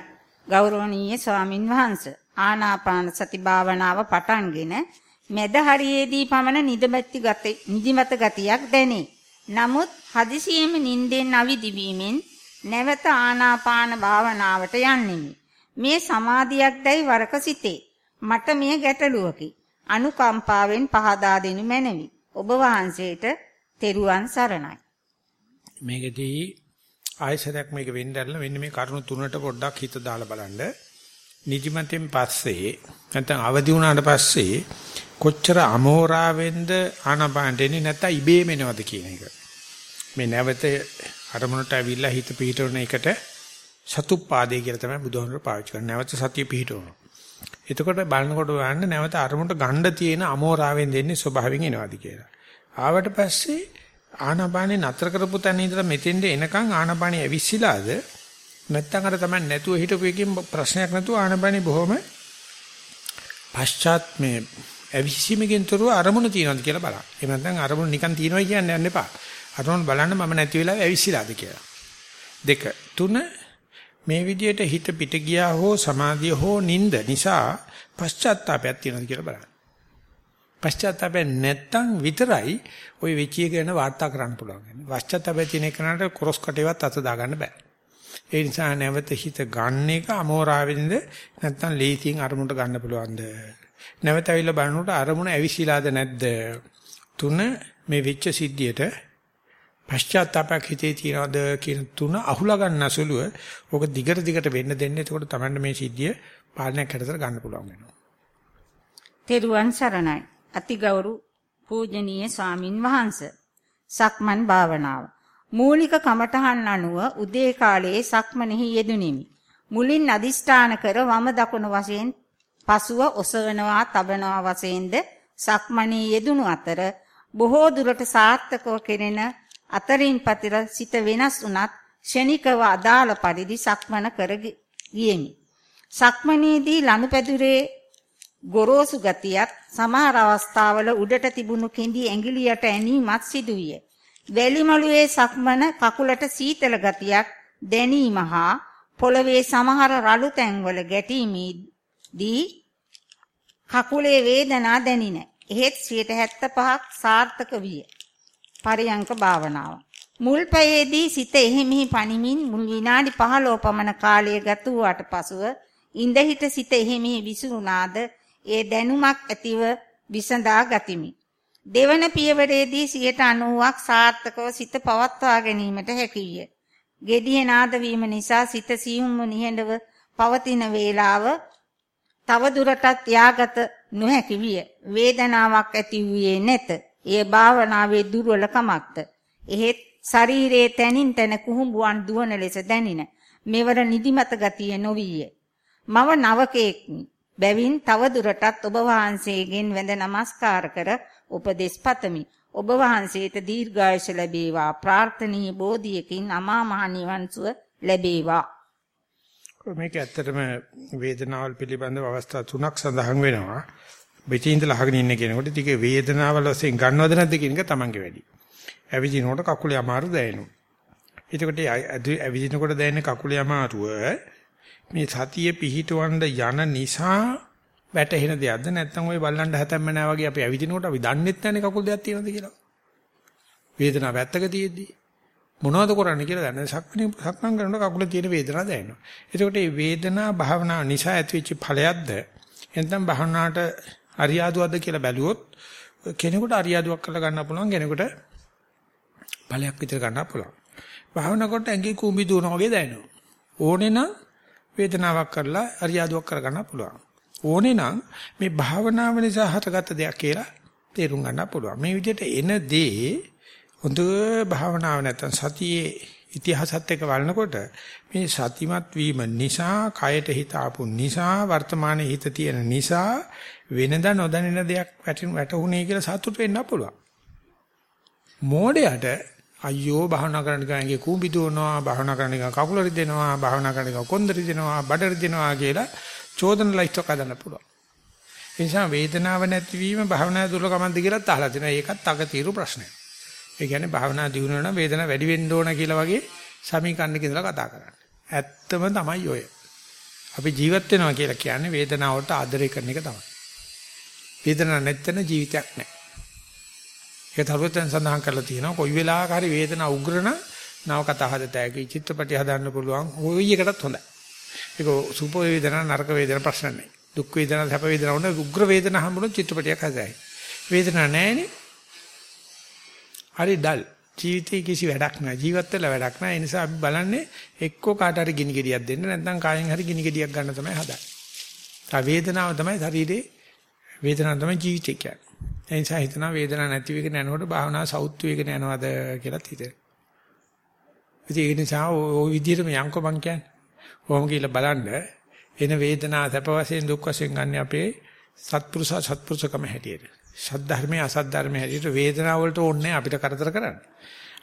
ගෞරවනීය ස්වාමින් වහන්සේ ආනාපාන සති භාවනාව පටන්ගෙන මැද හරියේදී පමණ නිදමැති ගති නිදිමත ගතියක් දැනේ. නමුත් හදිසියෙම නිින්දෙන් අවදි වීමෙන් නැවත ආනාපාන භාවනාවට යන්නෙමි. මේ සමාධියක්දයි වරක සිටේ. මට මෙය ගැටලුවකි. අනුකම්පාවෙන් පහදා දෙනු මැනවි. ඔබ වහන්සේට තෙරුවන් සරණයි. මේකදී ආයසරයක් මේක වෙන්නදල්ලා වෙන්න මේ කරුණු තුනට පොඩ්ඩක් හිත දාලා බලන්න. නිදිමතෙන් පස්සේ නැත්නම් අවදි වුණාට පස්සේ කොච්චර අමෝරාවෙන්ද ආනපානට එන්නේ නැත්නම් ඉබේම එනවද කියන එක. මේ නැවත අරමුණට ඇවිල්ලා හිත පිහිටවන එකට සතුප්පාදේ කියලා තමයි බුදුහාමුදුරුවෝ පාවිච්චි කරන්නේ. නැවත සතිය පිහිටවනවා. එතකොට බලනකොට බලන්න නැවත අරමුණට ගණ්ඩ තියෙන අමෝරාවෙන් දෙන්නේ ස්වභාවයෙන් එනවාද කියලා. ආවට පස්සේ ආනාපානේ නතර කරපු තැන ඉඳලා මෙතෙන්ද එනකන් ආනාපානේ ඇවිස්සීලාද නැත්තම් අර තමයි නැතුව හිටපු එකකින් ප්‍රශ්නයක් නැතුව ආනාපානේ බොහොම පශ්චාත් මේ ඇවිස්සීමකින් තොරව අරමුණ තියනවාද කියලා බලන්න. එහෙම නැත්නම් අරමුණ නිකන් තියනවා කියන්නේ යන්න එපා. අරමුණ බලන්න මම නැති වෙලාවෙ ඇවිස්සීලාද කියලා. දෙක තුන මේ විදියට හිත පිට ගියා හෝ සමාධිය හෝ නිින්ද නිසා පශ්චාත්තාපයක් තියෙනවද කියලා බලන්න. පශ්චාත්තාපය නැත්තම් විතරයි ওই වෙචිය ගැන වාර්තා කරන්න පුළුවන්. පශ්චාත්තාපය තියෙන එකනට කොරස් කටේවත් අත දාගන්න බෑ. ඒ නිසා නැවත හිත ගන්න එක අමෝරාවෙන්ද නැත්තම් ලේසියෙන් අරමුණට ගන්න පුළුවන්ද? නැවත ඇවිල්ලා බලනකොට අරමුණ ඇවිසිලාද නැද්ද? තුන මේ වෙච්ච සිද්ධියට පශ්චාත්තාපයක් හිතේ තියනවද කියන තුන අහුලා ගන්න අසලුව ඕක දිගට දිගට වෙන්න දෙන්න. එතකොට තමයි මේ සිද්ධිය පාලනයක් හැටතර ගන්න පුළුවන් වෙනවා. තෙරුවන් සරණයි. අතිගෞරු පූජනීය ස්වාමින් වහන්සේ. සක්මන් භාවනාව. මූලික කමඨහන් අනුව උදේ කාලයේ සක්මනෙහි යෙදුණෙමි. මුලින් අදිෂ්ඨාන කර වම දකුණු වශයෙන් පසුව ඔසවනවා තබනවා වශයෙන්ද සක්මණේ යෙදුණු අතර බොහෝ දුරට සාර්ථකව කෙරෙන අතරින් පතර සිත වෙනස් වුණත් ෂණිකව අදාළ පරිදි සක්මන කර ගියෙමි. සක්මනේදී ලනුපැදුරේ ගොරෝසු ගතියක් සමහර අවස්ථාවල උඩට තිබුණු කෙඳි ඇඟිලියට ඇනීමත් සිදුවිය. වැලිමලුවේ සක්මන කකුලට සීතල ගතියක් දැනීම හා පොළවේ සමහර රළු තැන්වල ගැටීමේදී කකුලේ වේදනා දැනින. එහෙත් 75ක් සාර්ථක විය. පරියංක භාවනාව. මුල් පැයේදී සිත එහෙමිහි පනිමින් මුල් විනාඩි 15 පමණ කාලය ගත වූාට පසුව ඉඳහිට සිත එහෙමිහි විසුණාද ඒ දැනුමක් ඇතිව විසඳා ගතිමි. දෙවන පියවරේදී 90ක් සාර්ථකව සිත පවත්වා ගැනීමට හැකිය. gediye නාද වීම නිසා සිත සියුම්ව නිහඬව පවතින වේලාව තව දුරටත් යාගත නොහැකි විය. වේදනාවක් ඇති වූයේ නැත. එය භාවනාවේ දුර්වලකමක්ද. එහෙත් ශරීරයේ තනින් තන කුහුඹුවන් දුවන ලෙස දැනින. මෙවර නිදිමත ගතිය නොවිය. මව නවකෙක්නි. බැවින් තව දුරටත් ඔබ වහන්සේගෙන් වැඳ නමස්කාර කර උපදෙස් පතමි. ඔබ වහන්සේට දීර්ඝායුෂ ලැබේවා. ප්‍රාර්ථනීය බෝධියකින් අමා මහ නිවන් සුව ලැබේවා. මේක ඇත්තටම වේදනාවල් පිළිබඳව අවස්ථා තුනක් සඳහන් වෙනවා. පිටින් ඉඳලා අහගෙන ඉන්න කෙනෙකුට ටික වේදනාවල් වශයෙන් ගන්නවද නැද්ද කියන එක තමන්ගේ වැඩි. ඇවිදිනකොට කකුලේ අමාරු දැනෙනවා. එතකොට ඇවිදිනකොට දැනෙන කකුලේ අමාරුව මේ සතිය පිහිටවන්න යන නිසා වැටහෙන දෙයක්ද නැත්නම් ওই බල්ලන්ඩ හැතැම්ම නැහැ වගේ අපි ඇවිදිනකොට අපි දන්නෙත් නැනේ කකුල් දෙයක් තියෙනවද කියලා. වේදනාව වැත්තක තියෙද්දි මොනවද කරන්නේ කියලා දන්නේ සක්මණේ සක්මන් කරනකොට කකුලේ තියෙන වේදනාව දැනෙනවා. එතකොට මේ වේදනාව භාවනාව නිසා ඇතිවෙච්ච ඵලයක්ද නැත්නම් භාවනාවට අරියාදුවක්ද කියලා බැලුවොත් කෙනෙකුට අරියාදුවක් කරලා ගන්න පුළුවන් කෙනෙකුට ඵලයක් විතර ගන්න පුළුවන්. භාවනා කොට ඇඟේ කුඹි දුවනවා වගේ දැනෙනවා. ඕනේ නම් වේදනාවක් කරලා අරියාදුවක් කරගන්න පුළුවන්. ඕනේ නම් මේ භාවනාව නිසා හටගත්ත දෙයක් කියලා තේරුම් ගන්න පුළුවන්. මේ විදිහට එන දේ හොඳ භාවනාව නැත්තම් සතියේ ඉතිහාසත් එක්ක බලනකොට මේ සතිමත් වීම නිසා, කයට හිත ආපු නිසා, වර්තමානයේ හිත තියෙන නිසා වෙනදා නොදැනෙන දෙයක් වැටුනේ කියලා සතුට වෙන්න පුළුවන්. මෝඩයට අයියෝ භාවනා කරන්න ගන්නේ කූඹි දුවනවා, භාවනා කරන්න ගියා කකුල රිදෙනවා, භාවනා කරන්න ගියා කොන්ද රිදෙනවා, බඩ රිදෙනවා කියලා චෝදන ලයිස්ට් එකක් හදන්න පුළුවන්. ඒ නිසා වේදනාව නැතිවීම භාවනා දුර්ලභමන්ද කියලා අහලා තිනවා. ඒකත් අගතිරු ප්‍රශ්නයක්. ඒ කියන්නේ භාවනා දියුණු වෙනවා වේදනාව වැඩි වෙන්න ඕන කියලා වගේ සමීකරණයක ඉඳලා කතා කරන්නේ. ඇත්තම තමයි ඔය. අපි ජීවත් වෙනවා කියලා කියන්නේ වේදනාවට ආදරය කරන එක තමයි. වේදනාවක් නැත්නම් ජීවිතයක් නැහැ. ඒක තරුවෙන් සඳහන් කරලා තියෙනවා කොයි වෙලාවක හරි වේදනාව උග්‍රන නව කතා හදතෑකි චිත්‍රපටි හදන්න පුළුවන් ওই එකටත් හොඳයි. ඒක සුප වේදනා නරක වේදනා ප්‍රශ්න නැහැ. දුක් වේදනා සැප වේදනා වුණ උග්‍ර වේදනා හම්බුනොත් චිත්‍රපටියක් හදයි. වේදනා නැහැනේ හරි ඩල්. ජීවිතේ කිසි වැඩක් නැහැ. ජීවත් වෙලා වැඩක් නැහැ. ඒ නිසා අපි බලන්නේ එක්කෝ කාට හරි ගිනි ගෙඩියක් දෙන්න නැත්නම් කායෙන් හරි ගිනි ගෙඩියක් ගන්න තමයි හදන්නේ. ඒ වේදනාව තමයි ශරීරේ වේදනාව තමයි ජීවිතය කියන්නේ. ඒ නිසා හිතනවා වේදනාවක් නැති වෙගෙන යනකොට භාවනාව සෞත්තු වෙගෙන යනවද කියලා හිතේ. ඉතින් ඒ නිසා ওই විදිහටම යන්කෝ මං කියන්නේ. කොහොම කියලා බලන්න එන වේදනාව සැප වශයෙන් දුක් වශයෙන් ගන්න අපේ සත්පුරුෂ සත්පුරුෂකම හැටියට. සද්ධර්මයේ අසද්ධර්මයේ හැටියට වේදනාව වලට ඕනේ අපිට කරදර කරන්න.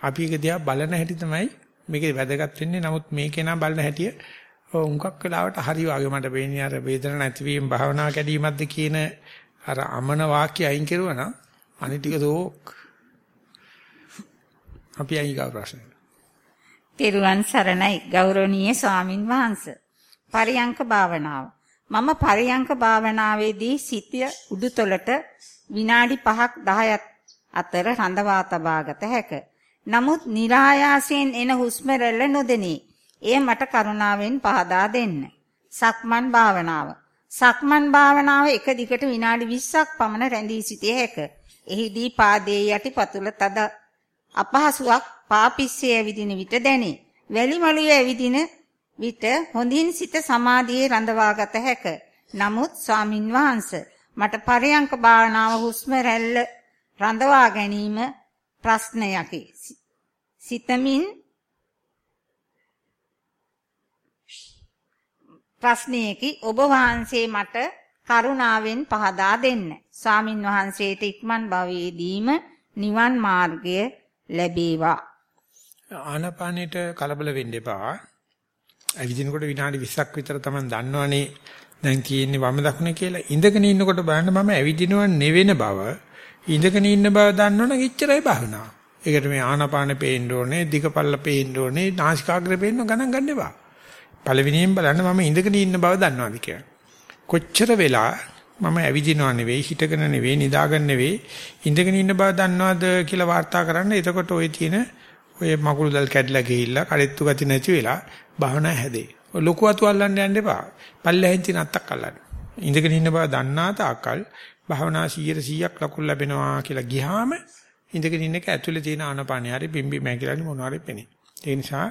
අපි ඒක දිහා බලන හැටි තමයි මේකේ වැදගත් වෙන්නේ. නමුත් මේකේ නම් බලන හැටි උන්කක් වෙලාවට හරි වාගේ මට වෙන්නේ අර වේදන නැතිවීම භාවනා කැඩීමක්ද කියන අර අමන වාක්‍ය අයින් කරුවා නම් අනිත් ටික දෝක් අපි අයින් ගා ප්‍රශ්න. තෙරුවන් සරණයි ගෞරවනීය ස්වාමින් වහන්සේ. පරියංක භාවනාව. මම පරියංක භාවනාවේදී සිටිය උඩුතලට විනාඩි 5ක් 10ක් අතර රඳවා තබාගත හැකිය. නමුත් નિરાයාසයෙන් එන හුස්ම රැල්ල නොදෙනී. එය මට කරුණාවෙන් පහදා දෙන්න. සක්මන් භාවනාව. සක්මන් භාවනාව එක දිගට විනාඩි 20ක් පමණ රැඳී සිටිය හැකිය. එහිදී පාදයේ යටිපතුල තද අපහසුයක් පාපිස්සේ ඇවිදින විට දැනේ. වැලි මළුවේ ඇවිදින විට හොඳින් සිත සමාධියේ රඳවාගත හැකිය. නමුත් ස්වාමින් වහන්සේ මට පරයන්ක භාවනාව හුස්ම රැල්ල රඳවා ගැනීම ප්‍රශ්නයකි. සිතමින් ප්‍රශ්නයකි ඔබ වහන්සේ මට කරුණාවෙන් පහදා දෙන්න. ස්වාමින් වහන්සේට ඉක්මන් භවයේදීම නිවන් මාර්ගය ලැබේවා. ආනපානෙට කලබල වෙන්න එපා. ඇවිදිනකොට විනාඩි 20ක් විතර තමයි දන්නවනේ දැන් තියෙන්නේ වම දකුණ කියලා. ඉඳගෙන ඉන්නකොට බලන්න මම ඇවිදිනව නෙවෙන බව ඉඳගෙන ඉන්න බව දන්නවනම් එච්චරයි භාවනාව. ඒකට මේ ආනාපානෙ පේන්න ඕනේ, දිගපල්ල පේන්න ඕනේ, නාසිකාග්‍රේ පේන්න ගණන් ගන්න එපා. පළවෙනියෙන් බලන්න මම ඉඳගෙන ඉන්න බව දන්නවාද කියලා. කොච්චර වෙලා මම ඇවිදිනව නෙවෙයි, හිටගෙන නෙවෙයි, නිදාගෙන නෙවෙයි, ඉඳගෙන ඉන්න බව දන්නවද කියලා වාර්තා කරන්න. එතකොට ওই තියෙන ඔය මකුළු දල් කැඩලා ගිහිල්ලා කඩਿੱත්තු ගති නැති වෙලා භාවනා හැදේ. ලොකු අතු අල්ලන්න යන්න එපා. පල්ලෙහෙන් තියෙන අත්තක් අල්ලන්න. ඉඳගෙන ඉන්න බව දන්නා තාකල් භාවනා 100%ක් ලකුණු ලැබෙනවා කියලා ගියාම ඉඳගෙන ඉන්න එක ඇතුලේ තියෙන ආනපානිය හරි බිම්බි මැකිලානි මොනවා හරි පෙනේ. ඒ නිසා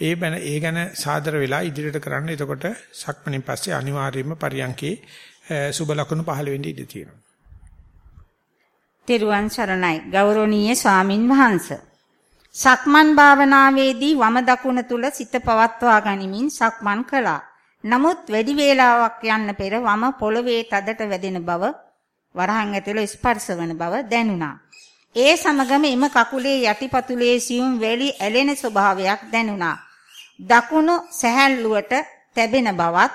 ඒ බැන ඒ ගැන සාදර වෙලා ඉදිරියට කරන්න. එතකොට සක්මණෙන් පස්සේ අනිවාර්යයෙන්ම පරියන්කේ සුබ ලකුණු පහළ වෙන්න ඉඩ තියෙනවා. තෙරුවන් සරණයි ගෞරවනීය ස්වාමින් වහන්සේ. සක්මන් භාවනාවේදී වම දකුණ තුල සිත පවත්වා ගනිමින් සක්මන් කළා. නමුත් වැඩි වේලාවක් යන්න පෙර වම පොළවේ තදට වැදෙන බව වරහන් ඇතුළේ ස්පර්ශ වන බව දැනුණා. ඒ සමගම එම කකුලේ යටිපතුලේ සියුම් වැලි ඇලෙන ස්වභාවයක් දැනුණා. දකුණු සැහැල්ලුවට තැබෙන බවත්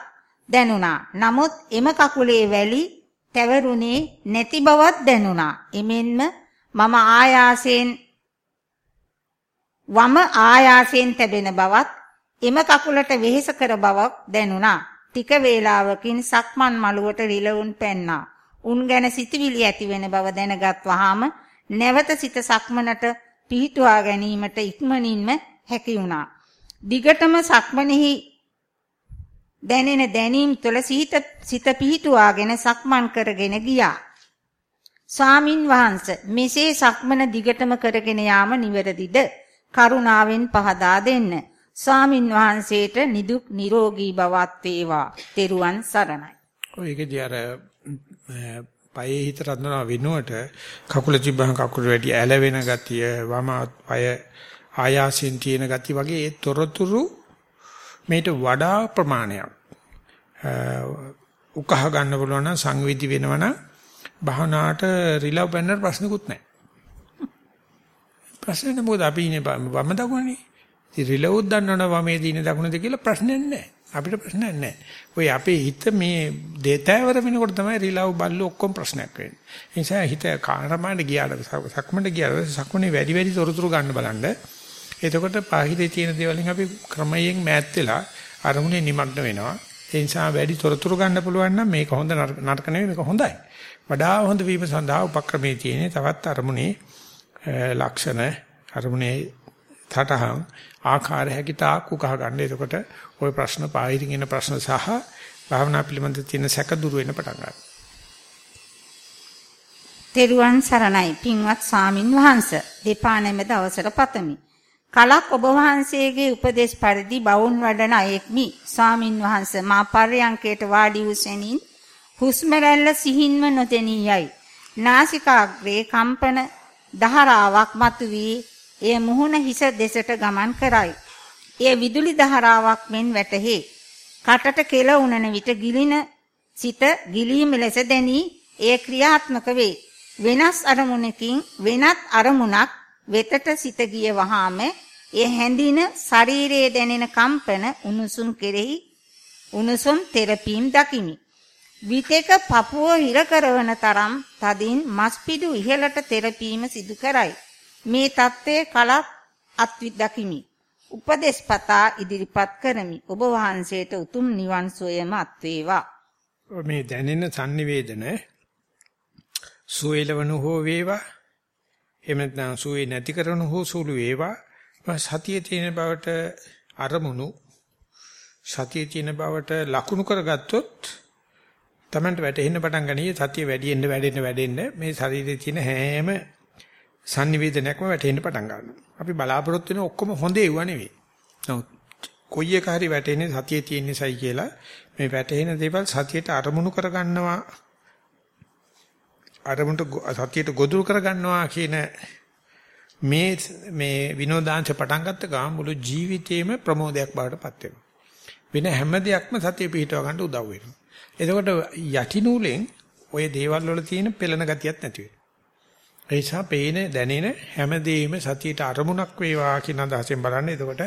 දැනුණා. නමුත් එම කකුලේ වැලි තැවරුනේ නැති බවත් දැනුණා. එමෙන්ම මම ආයාසයෙන් වම ආයාසයෙන් තැබෙන බවත් එම කකුලට වෙහෙස කර බවක් දැනුණා. ටික වේලාවකින් සක්මන් මළුවට රිලවුන් පැන්නා. උන් ගැන සිතවිලි ඇති වෙන බව දැනගත් වහාම නැවත සිත සක්මනට පිහිටුවා ගැනීමට ඉක්මනින්ම හැකි වුණා. දිගටම සක්මනෙහි දැනෙන දැනීම් තුළ සිත සිත පිහිටුවාගෙන සක්මන් කරගෙන ගියා. ස්වාමින් වහන්සේ මෙසේ සක්මන දිගටම කරගෙන යාම නිවැරදිද? කරුණාවෙන් පහදා දෙන්න. ස්වාමින් වහන්සේට නිදුක් නිරෝගී බවත් වේවා. තෙරුවන් සරණයි. ඔය ඒකදී අර පයේ හිත රඳනවා වෙනුවට කකුල තිබ්බහම කකුල වැඩි ඇලවෙන ගතිය වම පය ආයාසින් තියෙන ගතිය වගේ ඒ තොරතුරු මේට වඩා ප්‍රමාණයක් උකහා ගන්න පුළුවන් නම් සංවේදී වෙනවනම් භවනාට රිලව් බැන්නට ප්‍රශ්නකුත් නැහැ. ප්‍රශ්නේ මොකද අපි ඉන්නේ වම දකුණනේ. ඉතින් රිලව්ත් දන්නවනම් වමේ දින දකුණද කියලා ප්‍රශ්නයක් නැහැ. අපිට ප්‍රශ්නයක් නැහැ. ඔය අපේ හිත මේ දෙතෑවර වෙනකොට තමයි රිලව් බල්ල ඔක්කොම ප්‍රශ්නයක් වෙන්නේ. ඒ නිසා හිත කාරමාට ගියාට සක්මන්ට ගියාට සක්මනේ වැඩි වැඩි තොරතුරු ගන්න බලන්න. එතකොට පාහිදේ තියෙන දේවල්ෙන් අපි ක්‍රමයෙන් මෑත් වෙලා අරමුණේ নিমগ্ন වෙනවා. ඒ නිසා වැඩි තොරතුරු ගන්න පුළුවන් නම් මේක හොඳ නරක නෙවෙයි මේක හොඳයි. වඩා හොඳ වීම සඳහා උපක්‍රමයේ තියෙන තවත් අරමුණේ ලක්ෂණ අරමුණේ තටහන් ආකාර හැකිතාක් උකහා ගන්න. එතකොට ওই ප්‍රශ්න පාහිරින් එන ප්‍රශ්න සහ භාවනා පිළිබඳ තියෙන සැක දුරු වෙන්න පටන් ගන්නවා. තෙරුවන් සරණයි පින්වත් සාමින් වහන්ස දෙපා නැමෙද අවසර පතමි. කලක් ඔබ වහන්සේගේ උපදේශ පරිදි බවුන් වඩන අයෙක්මි. ස්වාමින් වහන්සේ මා පර්යංකයට වාඩි වූ සෙනින් හුස්ම රැල්ල සිහින්ම නොදෙනී යයි. නාසිකාග්‍රේ කම්පන දහරාවක් මතුවී එය මුහුණ හිස දෙසට ගමන් කරයි. එය විදුලි දහරාවක් මෙන් වැටහි. කටට කෙල උනන විට ගිලින සිත ගිලීම ලෙස දැනී එය ක්‍රියාත්මක වේ. වෙනස් අරමුණකින් වෙනත් අරමුණක් වෙතට සිත ගිය වහාම ඒ හැඳින ශරීරයේ දැනෙන කම්පන උණුසුම් කෙරෙහි උණුසුම් තෙරපීම් දකිමි. විතේක පපුව හිර කරවන තරම් තදින් මස්පිඩු ඉහළට තෙරපීම සිදු කරයි. මේ தත්ත්වයේ කලක් අත්විදකිමි. උපදේශපතා ඉදිරිපත් කරමි. ඔබ වහන්සේට උතුම් නිවන් සෝයම අත් වේවා. මේ දැනෙන sannivedana සුවේලවන හෝ වේවා එහෙම නැත්නම් සුවේ නැති කරන හෝ සුළු වේවා සතියේ තියෙන බවට අරමුණු සතියේ තියෙන බවට ලකුණු කරගත්තොත් Tamanට වැටෙන්න පටන් ගනී සතිය වැඩිෙන්න වැඩෙන්න වැඩෙන්න මේ ශරීරයේ තියෙන හැම sannivedanayakම වැටෙන්න පටන් ගන්නවා. අපි බලාපොරොත්තු වෙන ඔක්කොම හොඳ ඒවා නෙවෙයි. නමුත් කොයි එක හරි වැටෙන්නේ සතියේ තියෙන නිසායි කියලා මේ වැටෙන දේවල් සතියට අරමුණු කරගන්නවා අරමුණට සතියට ගොදුරු කරගන්නවා කියන මේ මේ විනෝදාංශ පටන් ගත්ත ගමන් මුළු ජීවිතේම ප්‍රමෝදයක් බවට පත් වෙනවා. වෙන හැම දෙයක්ම සතිය පිහිටව ගන්න උදව් වෙනවා. එතකොට යටිනූලෙන් ওই දේවල් වල තියෙන පෙළෙන ගතියක් නැති වෙනවා. ඒ නිසා පේන දැනෙන හැමදේම සතියට අරමුණක් වේවා කියන අදහසෙන් බලන්න. එතකොට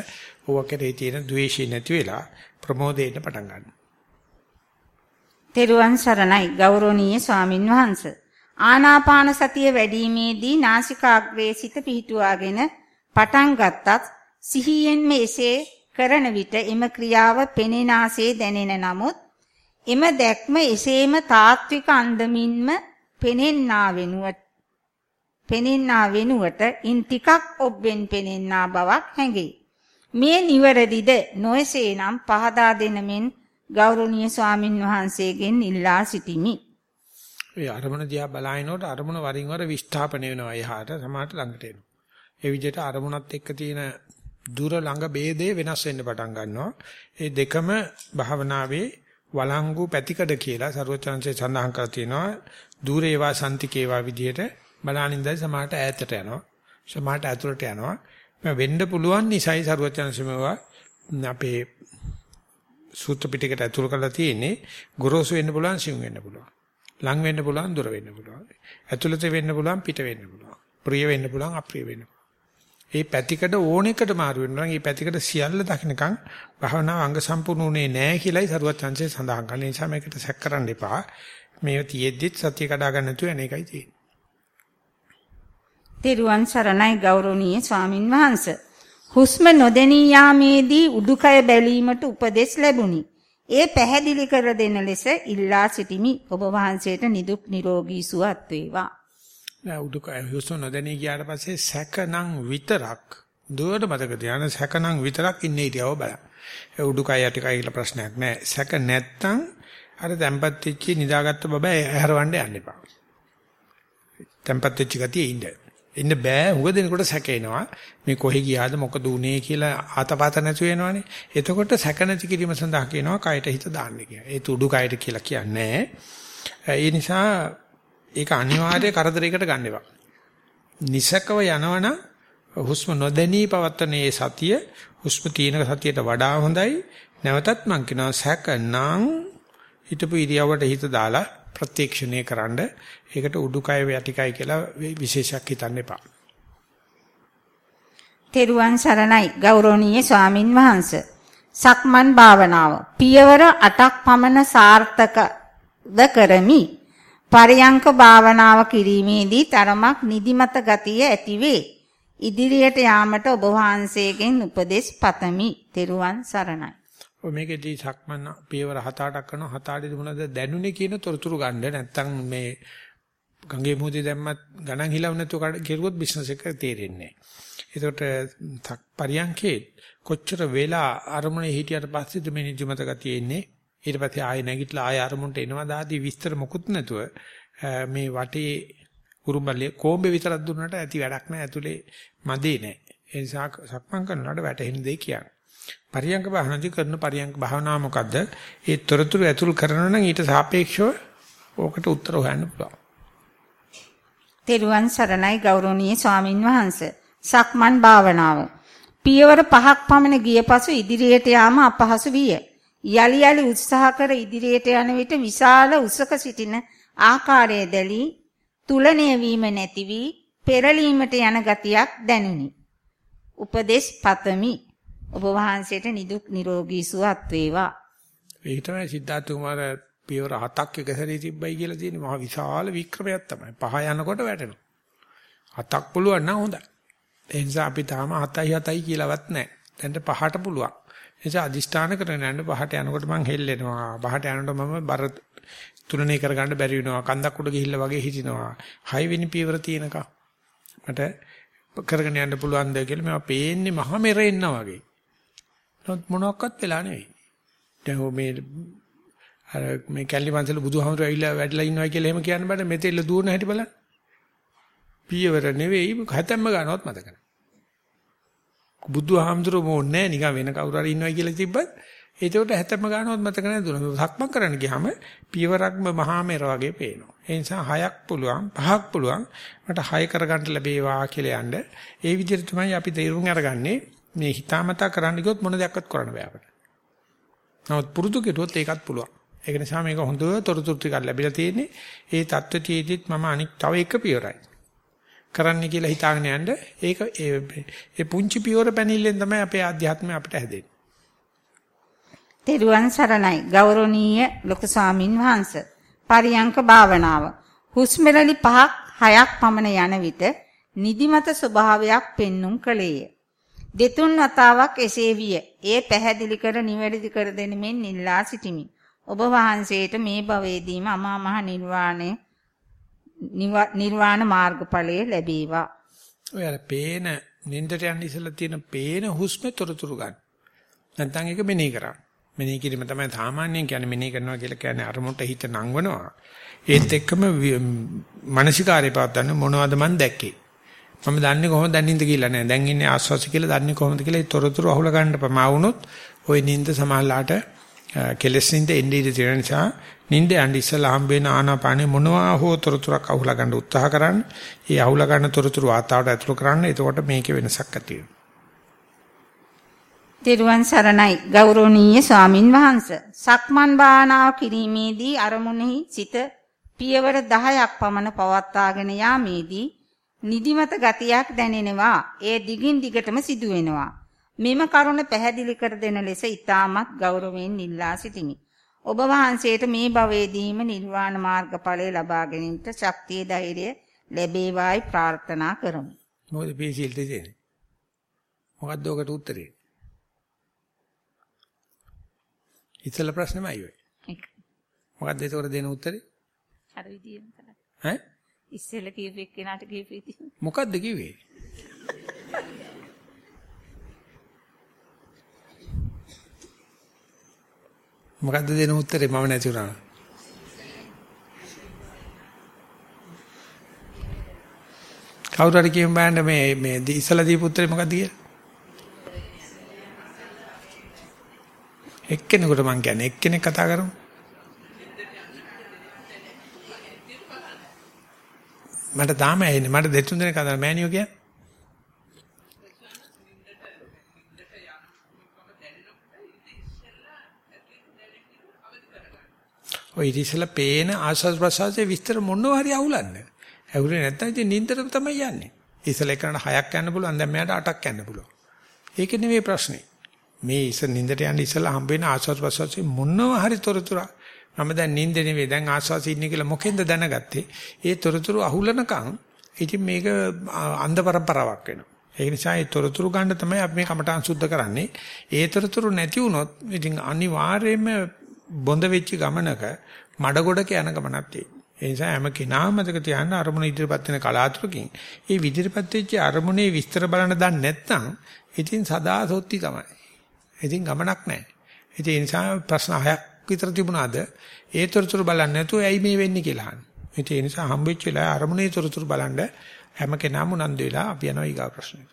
ඕවා කෙරේ තියෙන ද්වේෂය නැති වෙලා ප්‍රමෝදයෙන් පටන් ගන්නවා. තෙරුවන් සරණයි ගෞරවනීය ස්වාමින් වහන්සේ. ආනාපාන සතිය වැඩිීමේදී නාසිකාග්‍රේ සිත පිහිටුවාගෙන පටන් ගත්තත් සිහියෙන්ම එසේ කරන විට එම ක්‍රියාව පෙනෙනාසේ දැනෙන නමුත් එම දැක්ම එසේම තාත්වික අන්දමින්ම පෙනෙන්නා වෙනුවට පෙනෙන්නා වෙනුවට ඉන් ටිකක් ඔබෙන් පෙනෙන්නා බවක් හැඟේ. මේ නිවැරදිද නොයසේනම් පහදා දෙනමෙන් ගෞරවනීය ස්වාමින් වහන්සේගෙන් ඉල්ලා සිටිමි. ඒ අරමුණ දිහා බලනකොට අරමුණ වරින් වර විස්ථාපන වෙනවා එහාට සමාහට ළඟට එනවා. ඒ විදිහට අරමුණත් එක්ක තියෙන දුර ළඟ ભેදේ වෙනස් වෙන්න පටන් ගන්නවා. ඒ දෙකම භාවනාවේ වළංගු පැතිකඩ කියලා සරුවචනන්සේ සඳහන් කරලා තියෙනවා. দূරේවා සම්තිකේවා විදිහට බලානින්දයි සමාහට ඈතට යනවා. සමාහට ඇතුළට යනවා. වෙන්න පුළුවන් නිසයි සරුවචනන්සේමවා අපේ සූත්‍ර පිටකට ඇතුල් කරලා තියෙන්නේ ගොරෝසු වෙන්න පුළුවන් සිව් වෙන්න පුළුවන්. ලං වෙන්න පුළුවන් දුර වෙන්න පුළුවන්. ඇතුළත වෙන්න පුළුවන් පිට වෙන්න පුළුවන්. ප්‍රිය වෙන්න පුළුවන් අප්‍රිය වෙන්න ඒ පැතිකඩ ඕන එකට මාරු වෙනවා. මේ පැතිකඩ සියල්ල දකින්නකම් භවනාව අංග සම්පූර්ණුනේ නැහැ කියලායි සරුවත් chance සඳහන් කරන නිසා මේකට සැක කරන්න එපා. මේ තියෙද්දිත් සතිය කඩා ගන්න නැතුව එන එකයි තියෙන්නේ. තෙරුවන් සරණයි ගෞරවනීය ස්වාමින් වහන්සේ. හුස්ම නොදෙනී යාමේදී උඩුකය බැලීමට උපදෙස් ලැබුණි. ඒ පැහැදිලි කර දෙන ලෙස ඉල්ලා සිටිමි. ඔබ වහන්සේට නිදුක් නිරෝගී සුවත් වේවා. නෑ උඩුකය හුස්ම නොදැනී ගියාට පස්සේ සැකනම් විතරක් දුවට මතක තියාගන්න සැකනම් විතරක් ඉන්නේ හිටියව බලන්න. ඒ උඩුකය යටිකය කියලා ප්‍රශ්නයක් නෑ. සැක නැත්තම් අර තැම්පත් වෙච්ච නිදාගත්ත බබා හැරවන්න යන්න එපා. තැම්පත් වෙච්ච ගතිය ඉන්න. ඉන්න බෑ හුඟ දෙනකොට සැකේනවා මේ කොහෙ ගියාද මොකද උනේ කියලා ආතපත නැතු වෙනවනේ එතකොට සැක නැති කිරීම සඳහා කියනවා කයට හිත දාන්න කියලා ඒ තුඩු කයට කියලා කියන්නේ ඒ නිසා ඒක අනිවාර්ය කරදරයකට ගන්න එපා නිසකව යනවනම් හුස්ම නොදැනී පවත්තන මේ සතිය හුස්ම තියෙන සතියට වඩා හොඳයි නැවතත් මං කියනවා සැක නම් හිතපු ඉරියවට හිත දාලා ප්‍රත්‍යක්ෂණය කරන්න ඒකට උඩුකය යටිකය කියලා විශේෂයක් හිතන්න එපා. තෙරුවන් සරණයි ගෞරවනීය ස්වාමින් වහන්සේ. සක්මන් භාවනාව පියවර 8ක් පමණ සාර්ථකද කරමි. පරියංක භාවනාව කිරීමේදී තරමක් නිදිමත ගතිය ඇතිවේ. ඉදිරියට යාමට ඔබ වහන්සේගෙන් උපදෙස් පතමි. තෙරුවන් සරණයි. ඔය මේකෙදී සක්මන් පියවර 7-8ක් කරනවා 7-8 මොනවද දැනුනේ කියන තොරතුරු ගන්න නැත්තම් මේ ගංගේ මොහොතේ දැම්මත් ගණන් හිලව නැතුව කෙරුවොත් බිස්නස් එක තේරෙන්නේ නැහැ. ඒකට පරියන්කේ කොච්චර වෙලා අරමුණේ හිටියට පස්සේද මේ නිදිමත ගතිය එන්නේ ඊට පස්සේ ආයෙ නැගිටලා ආයෙ අරමුණට එනවා දාදී විස්තර මොකුත් නැතුව මේ වටේ කුරුම්බල්ලේ කොම්බේ විතරක් දුන්නාට ඇති වැඩක් නැහැ ඇතුලේ මදේ නැහැ. ඒ නිසා සක්මන් කරනකොට වැටෙන දේ කියන්නේ. පරියංග භාවනාදී කරන පරියංග භාවනාව මොකද්ද? ඒ තොරතුරු ඇතුල් කරනවා නම් ඊට සාපේක්ෂව ඕකට උත්තර හොයන්න පුළුවන්. තෙරුවන් සරණයි ගෞරවනීය ස්වාමින් වහන්සේ. සක්මන් භාවනාව. පියවර පහක් පමණ ගිය පසු ඉදිරියට යාම අපහසු විය. යලි යලි උත්සාහ කර ඉදිරියට යන විට විශාල උසක සිටින ආකාරය දැලි තුලණය වීම නැති වී පෙරලීමට යන ගතියක් දැනුනි. උපදේශ පතමි. ඔබ වහන්සේට නිදුක් නිරෝගී සුවත් වේවා. ඒක තමයි සිද්ධාර්ථ කුමාර පියවර හතක් එක සැරේ තිබ්බයි කියලා තියෙන මහ විශාල වික්‍රමයක් තමයි. පහ යනකොට වැටෙනවා. හතක් පුළුවන් නම් හොඳයි. ඒ නිසා අපි තාම 7යි 7යි කියලාවත් නැහැ. දැන් පහට පුළුවන්. ඒ නිසා අදිෂ්ඨාන කරගෙන යන්න පහට යනකොට මං හෙල්ලෙනවා. පහට යනකොට මම බර තුනනේ කරගන්න බැරි වෙනවා. කන්දක් උඩ ගිහිල්ලා වගේ හිටිනවා. 6 වෙනි පියවර තියෙනකම් මට කරගෙන යන්න පුළුවන්ද කියලා මම පේන්නේ මහ මෙරෙන්න වගේ. නමුත් මොනවත් වෙලා නෙවෙයි. දැන් මේ අර මේ කැලි වංශල බුදුහාමුදුරුවෝ ඇවිල්ලා වැඩලා ඉන්නවා කියලා එහෙම කියන්න බෑ මෙතෙල්ල දුවන හැටි බලන්න. පියවර නෙවෙයි හැතැම්ම ගන්නවත් මතක නැහැ. බුදුහාමුදුරුවෝ මොන්නේ නිකන් වෙන කවුරු හරි ඉන්නවා කියලා තිබ්බත් ඒකට හැතැම්ම ගන්නවත් මතක නැහැ දුන. සක්මන් කරන්න ගියාම පියවරක්ම මහා මෙර වගේ පේනවා. ඒ නිසා හයක් පුළුවන් පහක් පුළුවන් මට හය කරගන්න ලැබේවා කියලා යන්න. ඒ විදිහට තමයි අපි තීරුම් අරගන්නේ මේ හිතාමතා කරන්න ගියොත් මොන දෙයක්වත් කරන්න බෑ අපිට. නමුත් පුරුදු කෙරුවොත් ඒකත් පුළුවන්. ඒක නිසා මේක හොඳ තොරතුරු ටිකක් ලැබිලා තියෙන්නේ. ඒ தත්ත්වයේදීත් මම අනික් තව එක පියවරයි. කරන්න කියලා හිතාගෙන යන්න ඒක ඒ පුංචි පියවර පැනිල්ලෙන් තමයි අපේ ආධ්‍යාත්මය අපිට හැදෙන්නේ. තෙරුවන් සරණයි ගෞරවනීය ලොකු ස්වාමින් වහන්සේ. පරියංක භාවනාව. හුස්ම රැලි 5ක් 6ක් පමණ යන විට නිදිමත ස්වභාවයක් පෙන්눔 කළේය. දෙතුන් වතාවක් එසේ විය. ඒ පැහැදිලි කර නිවැරදි කර දෙනෙමින් ඉල්ලා සිටිමි. ඔබ වහන්සේට මේ භවයේදීම අමා මහ නිර්වාණය නිර්වාණ මාර්ගඵලයේ ලැබේවා. ඔය අර පේන නින්දට යන්න ඉස්සලා තියෙන පේන හුස්ම තොරතුරු ගන්න. නැත්නම් ඒක මෙනෙහි කරා. මෙනෙහි කිරීම තමයි සාමාන්‍යයෙන් කියන්නේ මෙනෙහි කරනවා කියලා කියන්නේ අරමුණට හිත නංවනවා. ඒත් එක්කම මානසිකාරය පවත්වන්න මොනවද මන් දැක්කේ. මම දන්නේ කොහොමද දැන් නින්ද කියලා නෑ. දැන් ඉන්නේ ආස්වාසි කියලා දන්නේ කොහොමද කියලා ඒ තොරතුරු අහුල ගන්න ප්‍රමා වුණොත් ওই නින්ද සමහරලාට කෙලස් නින්ද එන්නේ ඉඳී තියෙන නිසා නින්ද යන්න ඉස්සලා හම්බෙන ආනාපානෙ මොනවා හෝ තොරතුරක් අහුලා ගන්න උත්සාහ කරන්න. ඒ අහුලා ගන්න තොරතුරු වාතාවරණයට ඇතුළු කරන්න. එතකොට මේකේ වෙනසක් ඇති වෙනවා. තෙරුවන් සරණයි ගෞරවනීය ස්වාමින් වහන්සේ. සක්මන් භාවනාව කිරීමේදී අරමුණෙහි සිත පියවර 10ක් පමණ පවත්වාගෙන යාමේදී නිදිමත ගතියක් දැනෙනවා. ඒ දිගින් දිගටම සිදු වෙනවා. මෙම කරුණ පැහැදිලි කර දෙන ලෙස ඊටමත් ගෞරවයෙන් ඉල්ලා සිටිමි. ඔබ වහන්සේට මේ භවයේදීම නිර්වාණ මාර්ගඵලය ලබා ගැනීමට ශක්තිය ධෛර්යය ලැබේවායි ප්‍රාර්ථනා කරමු. මොකද පීසිල් දෙන්නේ? මොකක්ද ඔකට උත්තරේ? ඉතල ප්‍රශ්නෙමයි ඔය. මොකක්ද ඒකට දෙන උත්තරේ? අර විදියෙම තමයි. ඈ? ඉස්සෙල්ලා කියපු එක්කෙනාට කියපු විදිහ. මොකද්ද කිව්වේ? මොකද්ද දෙන උත්තරේ මම නැති වුණා. කවුරු හරි කියමු බෑන්ඩ මේ මේ ඉස්සලා දීපු උත්තරේ මොකද්ද කියලා? එක්කෙනෙකුට මං කියන්නේ එක්කෙනෙක් කතා කරමු. මට තාම ඇහෙන්නේ මට දෙතුන් දෙනෙක් කතා මෑනියෝ කියන්නේ. ඔය ඉතිසලා පේන ආස්වාද ප්‍රසවාසයේ විස්තර මොනවා හරි අහුලන්නේ. ඇහුලේ නැත්නම් ඉතින් නින්දට තමයි යන්නේ. ඉතල එකනට 6ක් යන්න පුළුවන් දැන් මෙයාට 8ක් යන්න පුළුවන්. ඒක නෙවෙයි ප්‍රශ්නේ. මේ ඉස නින්දට යන්න ඉස්සලා හම්බ වෙන ආස්වාද ප්‍රසවාසයේ මොනවා හරි තොරතුරු මම දැන් නින්ද නෙවෙයි දැන් ආස්වාසී ඉන්නේ කියලා මොකෙන්ද දැනගත්තේ? ඒ තොරතුරු අහුලනකම් ඉතින් මේක අන්ධ પરම්පරාවක් වෙනවා. ඒ නිසා ඒ තොරතුරු ගන්න තමයි අපි මේ කමටහන් සුද්ධ කරන්නේ. ඒ තොරතුරු නැති වුණොත් ඉතින් අනිවාර්යයෙන්ම බොඳ වෙච්ච ගමනක මඩ ගොඩක යන ගමනක් තියෙනවා. ඒ නිසා හැම කෙනාම මතක තියාගන්න අරමුණ ඉදිරියපත් වෙන කලාතුරකින් ඒ විදිහටපත් වෙච්ච අරමුණේ විස්තර බලන්න දන්නේ නැත්නම් ඉතින් සදා සොත්ති තමයි. ඉතින් ගමනක් නැහැ. ඉතින් ඒ නිසා ප්‍රශ්න හයක් විතර තිබුණාද ඒ තොරතුරු බලන්නේ නැතුව ඇයි මේ වෙන්නේ කියලා අහන්න. ඉතින් ඒ නිසා හම්බෙච්ච වෙලාවේ අරමුණේ තොරතුරු බලන්න හැම කෙනාම උනන්දු වෙලා අපි යනවා ඊගා ප්‍රශ්නෙට.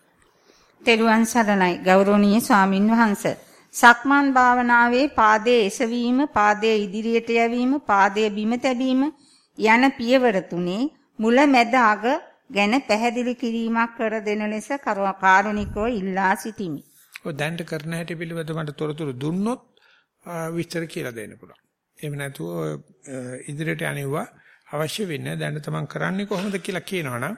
තෙරුවන් සරණයි ගෞරවනීය ස්වාමින් වහන්සේ සක්මන් භාවනාවේ පාදයේ එසවීම, පාදයේ ඉදිරියට යැවීම, පාදයේ බිම තැබීම, යන පියවර තුනේ මුල මැද අග ගැන පැහැදිලි කිරීමක් කර දෙන ලෙස කාරුණිකව ඉල්ලා සිටිමි. ඔය දැන්ට කරන හැටි පිළිබඳව මට තොරතුරු දුන්නොත් විස්තර කියලා දෙන්න පුළුවන්. එහෙම නැතුව ඉදිරියට යනවා අවශ්‍ය වෙන්නේ දැන් තමන් කරන්නේ කොහොමද කියලා කියනවනම්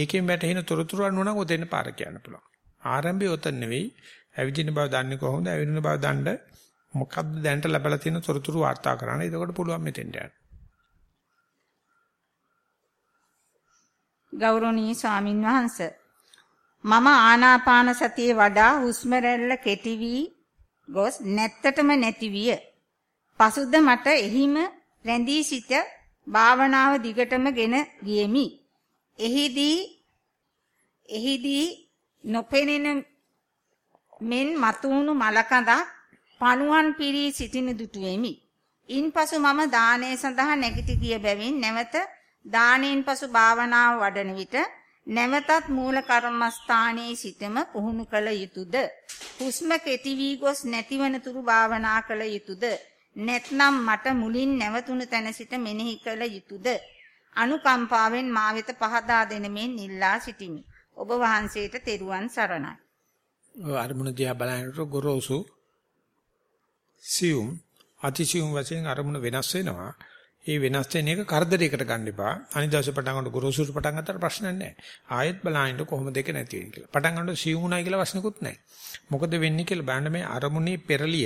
ඒකෙන් වැටහෙන තොරතුරු අනුව නම් ඔතෙන් පාර කියන්න පුළුවන්. ආරම්භය ඔතන නෙවෙයි. ඇවිදින බව දන්නේ කොහොමද? ඇවිදින බව දන්න මොකක්ද දැනට ලැබලා තියෙන තොරතුරු වාර්තා කරන්න. එතකොට පුළුවන් මෙතෙන්ට යන්න. ගෞරවනීය ස්වාමින් වහන්සේ මම ආනාපාන සතියේ වඩා හුස්ම රැල්ල කෙටි වී ගොස් නැත්තටම නැති විය. පසුද මට එහිම රැඳී සිට භාවනාව දිගටම ගෙන ගියෙමි. එහිදී එහිදී නොපෙනෙන මෙන් මතුණු මලකඳක් පණුවන් පිරී සිටින දුටුවෙමි. ඉන්පසු මම දානය සඳහා නැගිටි ගිය බැවින් නැවත දානයෙන් පසු භාවනාව වඩන විට නැවතත් මූල කර්මස්ථානයේ සිටම පුහුණු කළ යුතුයද? හුස්ම කෙටි වී ගොස් නැතිවන තුරු භාවනා කළ යුතුයද? නැත්නම් මට මුලින් නැවතුණු තැන සිට මෙනෙහි කළ යුතුයද? අනුකම්පාවෙන් මා වෙත පහදා දෙන මෙන් ඉල්ලා සිටිමි. ඔබ වහන්සේට තෙරුවන් සරණයි. අරමුණ දිහා බලනකොට ගොරෝසු සියුම් අතිසියුම් වශයෙන් අරමුණ වෙනස් වෙනවා ඒ වෙනස් වෙන එක කරදරයකට ගන්න එපා. අනිත් දවසේ පටන් ගන්නකොට ගොරෝසුට පටන් ගන්නතර ප්‍රශ්නයක් නැහැ. ආයෙත් බලහින්න කොහොමද ඒක නැති වෙන්නේ කියලා. පටන් ගන්නකොට සියුමුණයි කියලා ප්‍රශ්නකුත් නැහැ. මොකද වෙන්නේ කියලා බලන්න මේ අරමුණේ පෙරලිය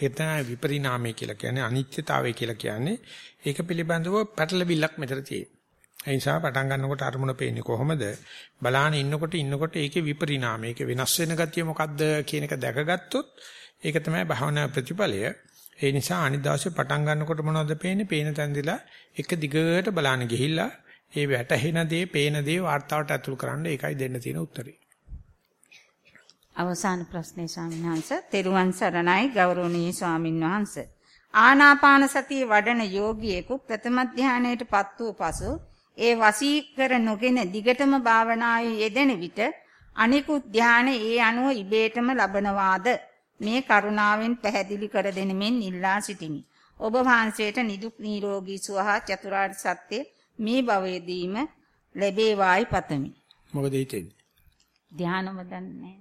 එතන විපරිණාමය කියලා කියන්නේ අනිත්‍යතාවය කියලා කියන්නේ ඒක පිළිබඳව පැටලවිල්ලක් මෙතන තියෙනවා. ඒ නිසා පටන් ගන්නකොට අරමුණ පේන්නේ කොහොමද? බලාන ඉන්නකොට ඉන්නකොට ඒකේ විපරිණාමය, ඒකේ වෙනස් වෙන ගතිය මොකද්ද කියන එක දැකගත්තොත් ඒක තමයි භාවනා ප්‍රතිඵලය. ඒ නිසා අනිද්දාසේ පටන් ගන්නකොට මොනවද පේන්නේ? පේන තැන්දිලා එක දිගට බලාන ගිහිල්ලා ඒ වැටහෙන දේ, පේන දේ වார்த்தාවට ඇතුල් කරන්න ඒකයි දෙන්න තියෙන උත්තරේ. අවසාන ප්‍රශ්නේ ස්වාමීන් වහන්සේ, තෙරුවන් සරණයි ගෞරවනීය ස්වාමින් වහන්සේ. ආනාපාන සතිය වඩන යෝගියෙකු ප්‍රථම ධානයටපත් වූ පසු ඒ වසී කර නොගෙන දිගටම භාවනාවේ යෙදෙන විට අනිකුත් ධාන ඒ අනුව ඉබේටම ලබනවාද මේ කරුණාවෙන් පැහැදිලි කර දෙනෙමින් ඉල්ලා සිටිමි. ඔබ වහන්සේට නිදුක් නිරෝගී සුව හා චතුරාර්ය සත්‍ය මේ භවයේදීම ලැබේවායි පතමි. මොකද හිතෙන්නේ? ධානම දන්නේ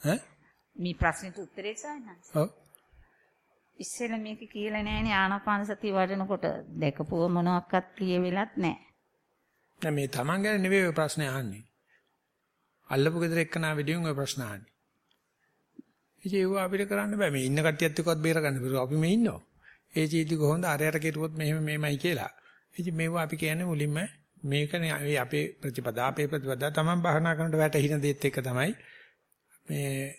ඈ? මේ ප්‍රශ්නෙට උත්තරේ සායනස්. ඔව්. ඉස්සෙල්ලා මේක කියලා නෑනේ ආනාපාන සතිය වඩනකොට දැකපුව මොනවත් කියවෙලත් නෑ. නෑ මේ Taman ගැන නෙවෙයි ඔය ප්‍රශ්නේ අහන්නේ. අල්ලපු ගෙදර එක්කනා වෙදින් ඔය ප්‍රශ්න අහන්නේ. ඉතින් ඒව අපිට කරන්න බෑ. මේ ඉන්න කට්ටියත් එක්කවත් බේර ගන්න බැරුව අපි මේ ඉන්නවා. ඒ චීති කොහොමද අරයට කෙරුවොත් මෙහෙම මේමයි කියලා. ඉතින් මේව අපි කියන්නේ මුලින්ම මේකනේ අපේ ප්‍රතිපදා අපේ ප්‍රතිපදා තමන් බහනා කරනට වැටහින දේත් එක තමයි මේ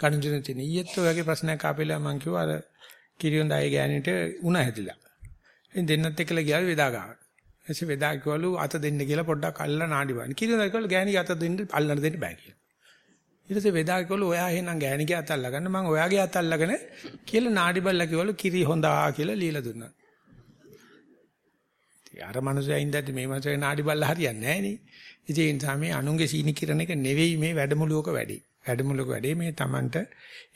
කණුජන තියෙන ඊයේත් ඔයගේ ප්‍රශ්නයක් ආපෙලා මං කිව්වා අර කිරියොන් දායේ ගෑනිට උණ හැදිලා. ඉතින් දෙන්නත් එක්කලා ගියා වේදා ගාවට. ඊටසේ වෙදා කිව්වලු අත දෙන්න කියලා පොඩ්ඩක් අල්ලලා නාඩි බලන්න. කිරිඳා කිව්වලු ගෑණිගේ අත දෙන්න අල්ලන්න දෙන්න බෑ කියලා. ඊටසේ වෙදා කිව්වලු ඔයා එහෙනම් ගෑණිගේ අත අල්ලගන්න මම ඔයාගේ අත අල්ලගෙන කියලා නාඩි බලලා කිව්වලු කිරි හොඳා කියලා লীලා දුන්නා. අර මනුස්සයා ඉඳද්දි මේ මනුස්සයා නාඩි බලලා හරියන්නේ නැහැ නේ. ඉතින් ඒ නිසා මේ අනුන්ගේ සීනි කිරණ එක නෙවෙයි මේ වැඩමුළුවක වැඩි. වැඩමුළුවක වැඩි මේ Tamanට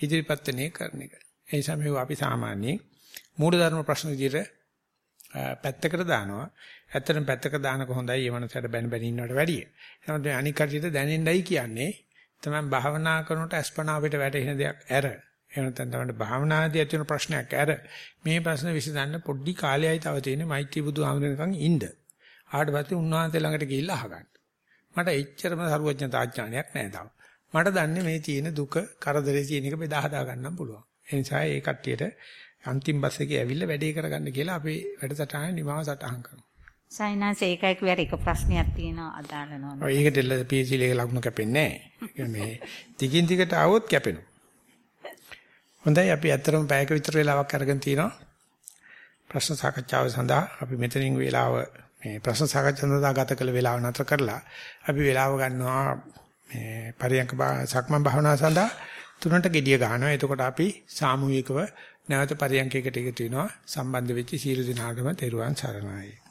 ඉදිරිපත් වෙන කරන එක. ඒ නිසා මේවා අපි සාමාන්‍යයෙන් මූලධර්ම ප්‍රශ්න විදිහට පැත්තකට දානවා. ඇත්තටම පැත්තක දානක හොඳයි. ඒ මනුස්සයාට බැන බැන ඉන්නවට වැඩිය. නමුත් මේ අනික් කටියට දැනෙන්නයි කියන්නේ තමයි භාවනා කරනකොට අස්පනා අපිට වැටෙන දෙයක් ඇර එහෙම නැත්නම් තමයි භාවනාදී ඇති වෙන ප්‍රශ්නයක් ඇර මේ ප්‍රශ්න විසඳන්න පොඩි කාලයයි තව තියෙන්නේ මෛත්‍රී බුදුහාමුදුරනකන් ඉන්න. ආවට පස්සේ උන්වහන්සේ ළඟට ගිහිල්ලා අහගන්න. මට එච්චරම සරුවඥතාඥානයක් නැහැ තාම. මට දන්නේ මේ තියෙන දුක කරදරේ තියෙන එක බෙදා හදා ගන්නම් පුළුවන්. ඒ නිසා ඒ කට්ටියට අන්තිම බස් එකේ ඇවිල්ලා වැඩේ කරගන්න කියලා අපි වැඩසටහන නිමාව සටහන් කරනවා. සයින්ස් ඒකයි කිව්වර එක ප්‍රශ්නයක් තියෙනවා අදාළ නොවන. ඔය ඒකට PhD එක ලකුණු කැපෙන්නේ නැහැ. මේ ටිකින් ටිකට આવොත් කැපෙනවා. හොඳයි අපි ඇත්තටම පැයක විතර වෙලාවක් අරගෙන තිනවා. ප්‍රශ්න සාකච්ඡාව සඳහා අපි මෙතනින් වෙලාව මේ ප්‍රශ්න සාකච්ඡා සඳහා ගත කළ වෙලාව නතර කරලා අපි වෙලාව ගන්නවා මේ පරියන්ක සක්මන් භාවනාව සඳහා තුනට gediya ගන්නවා. එතකොට අපි සාමූහිකව නැවත පරියන්කයකට එකතු වෙනවා. සම්බන්ධ වෙච්ච සීල දිනාටම තෙරුවන් සරණයි.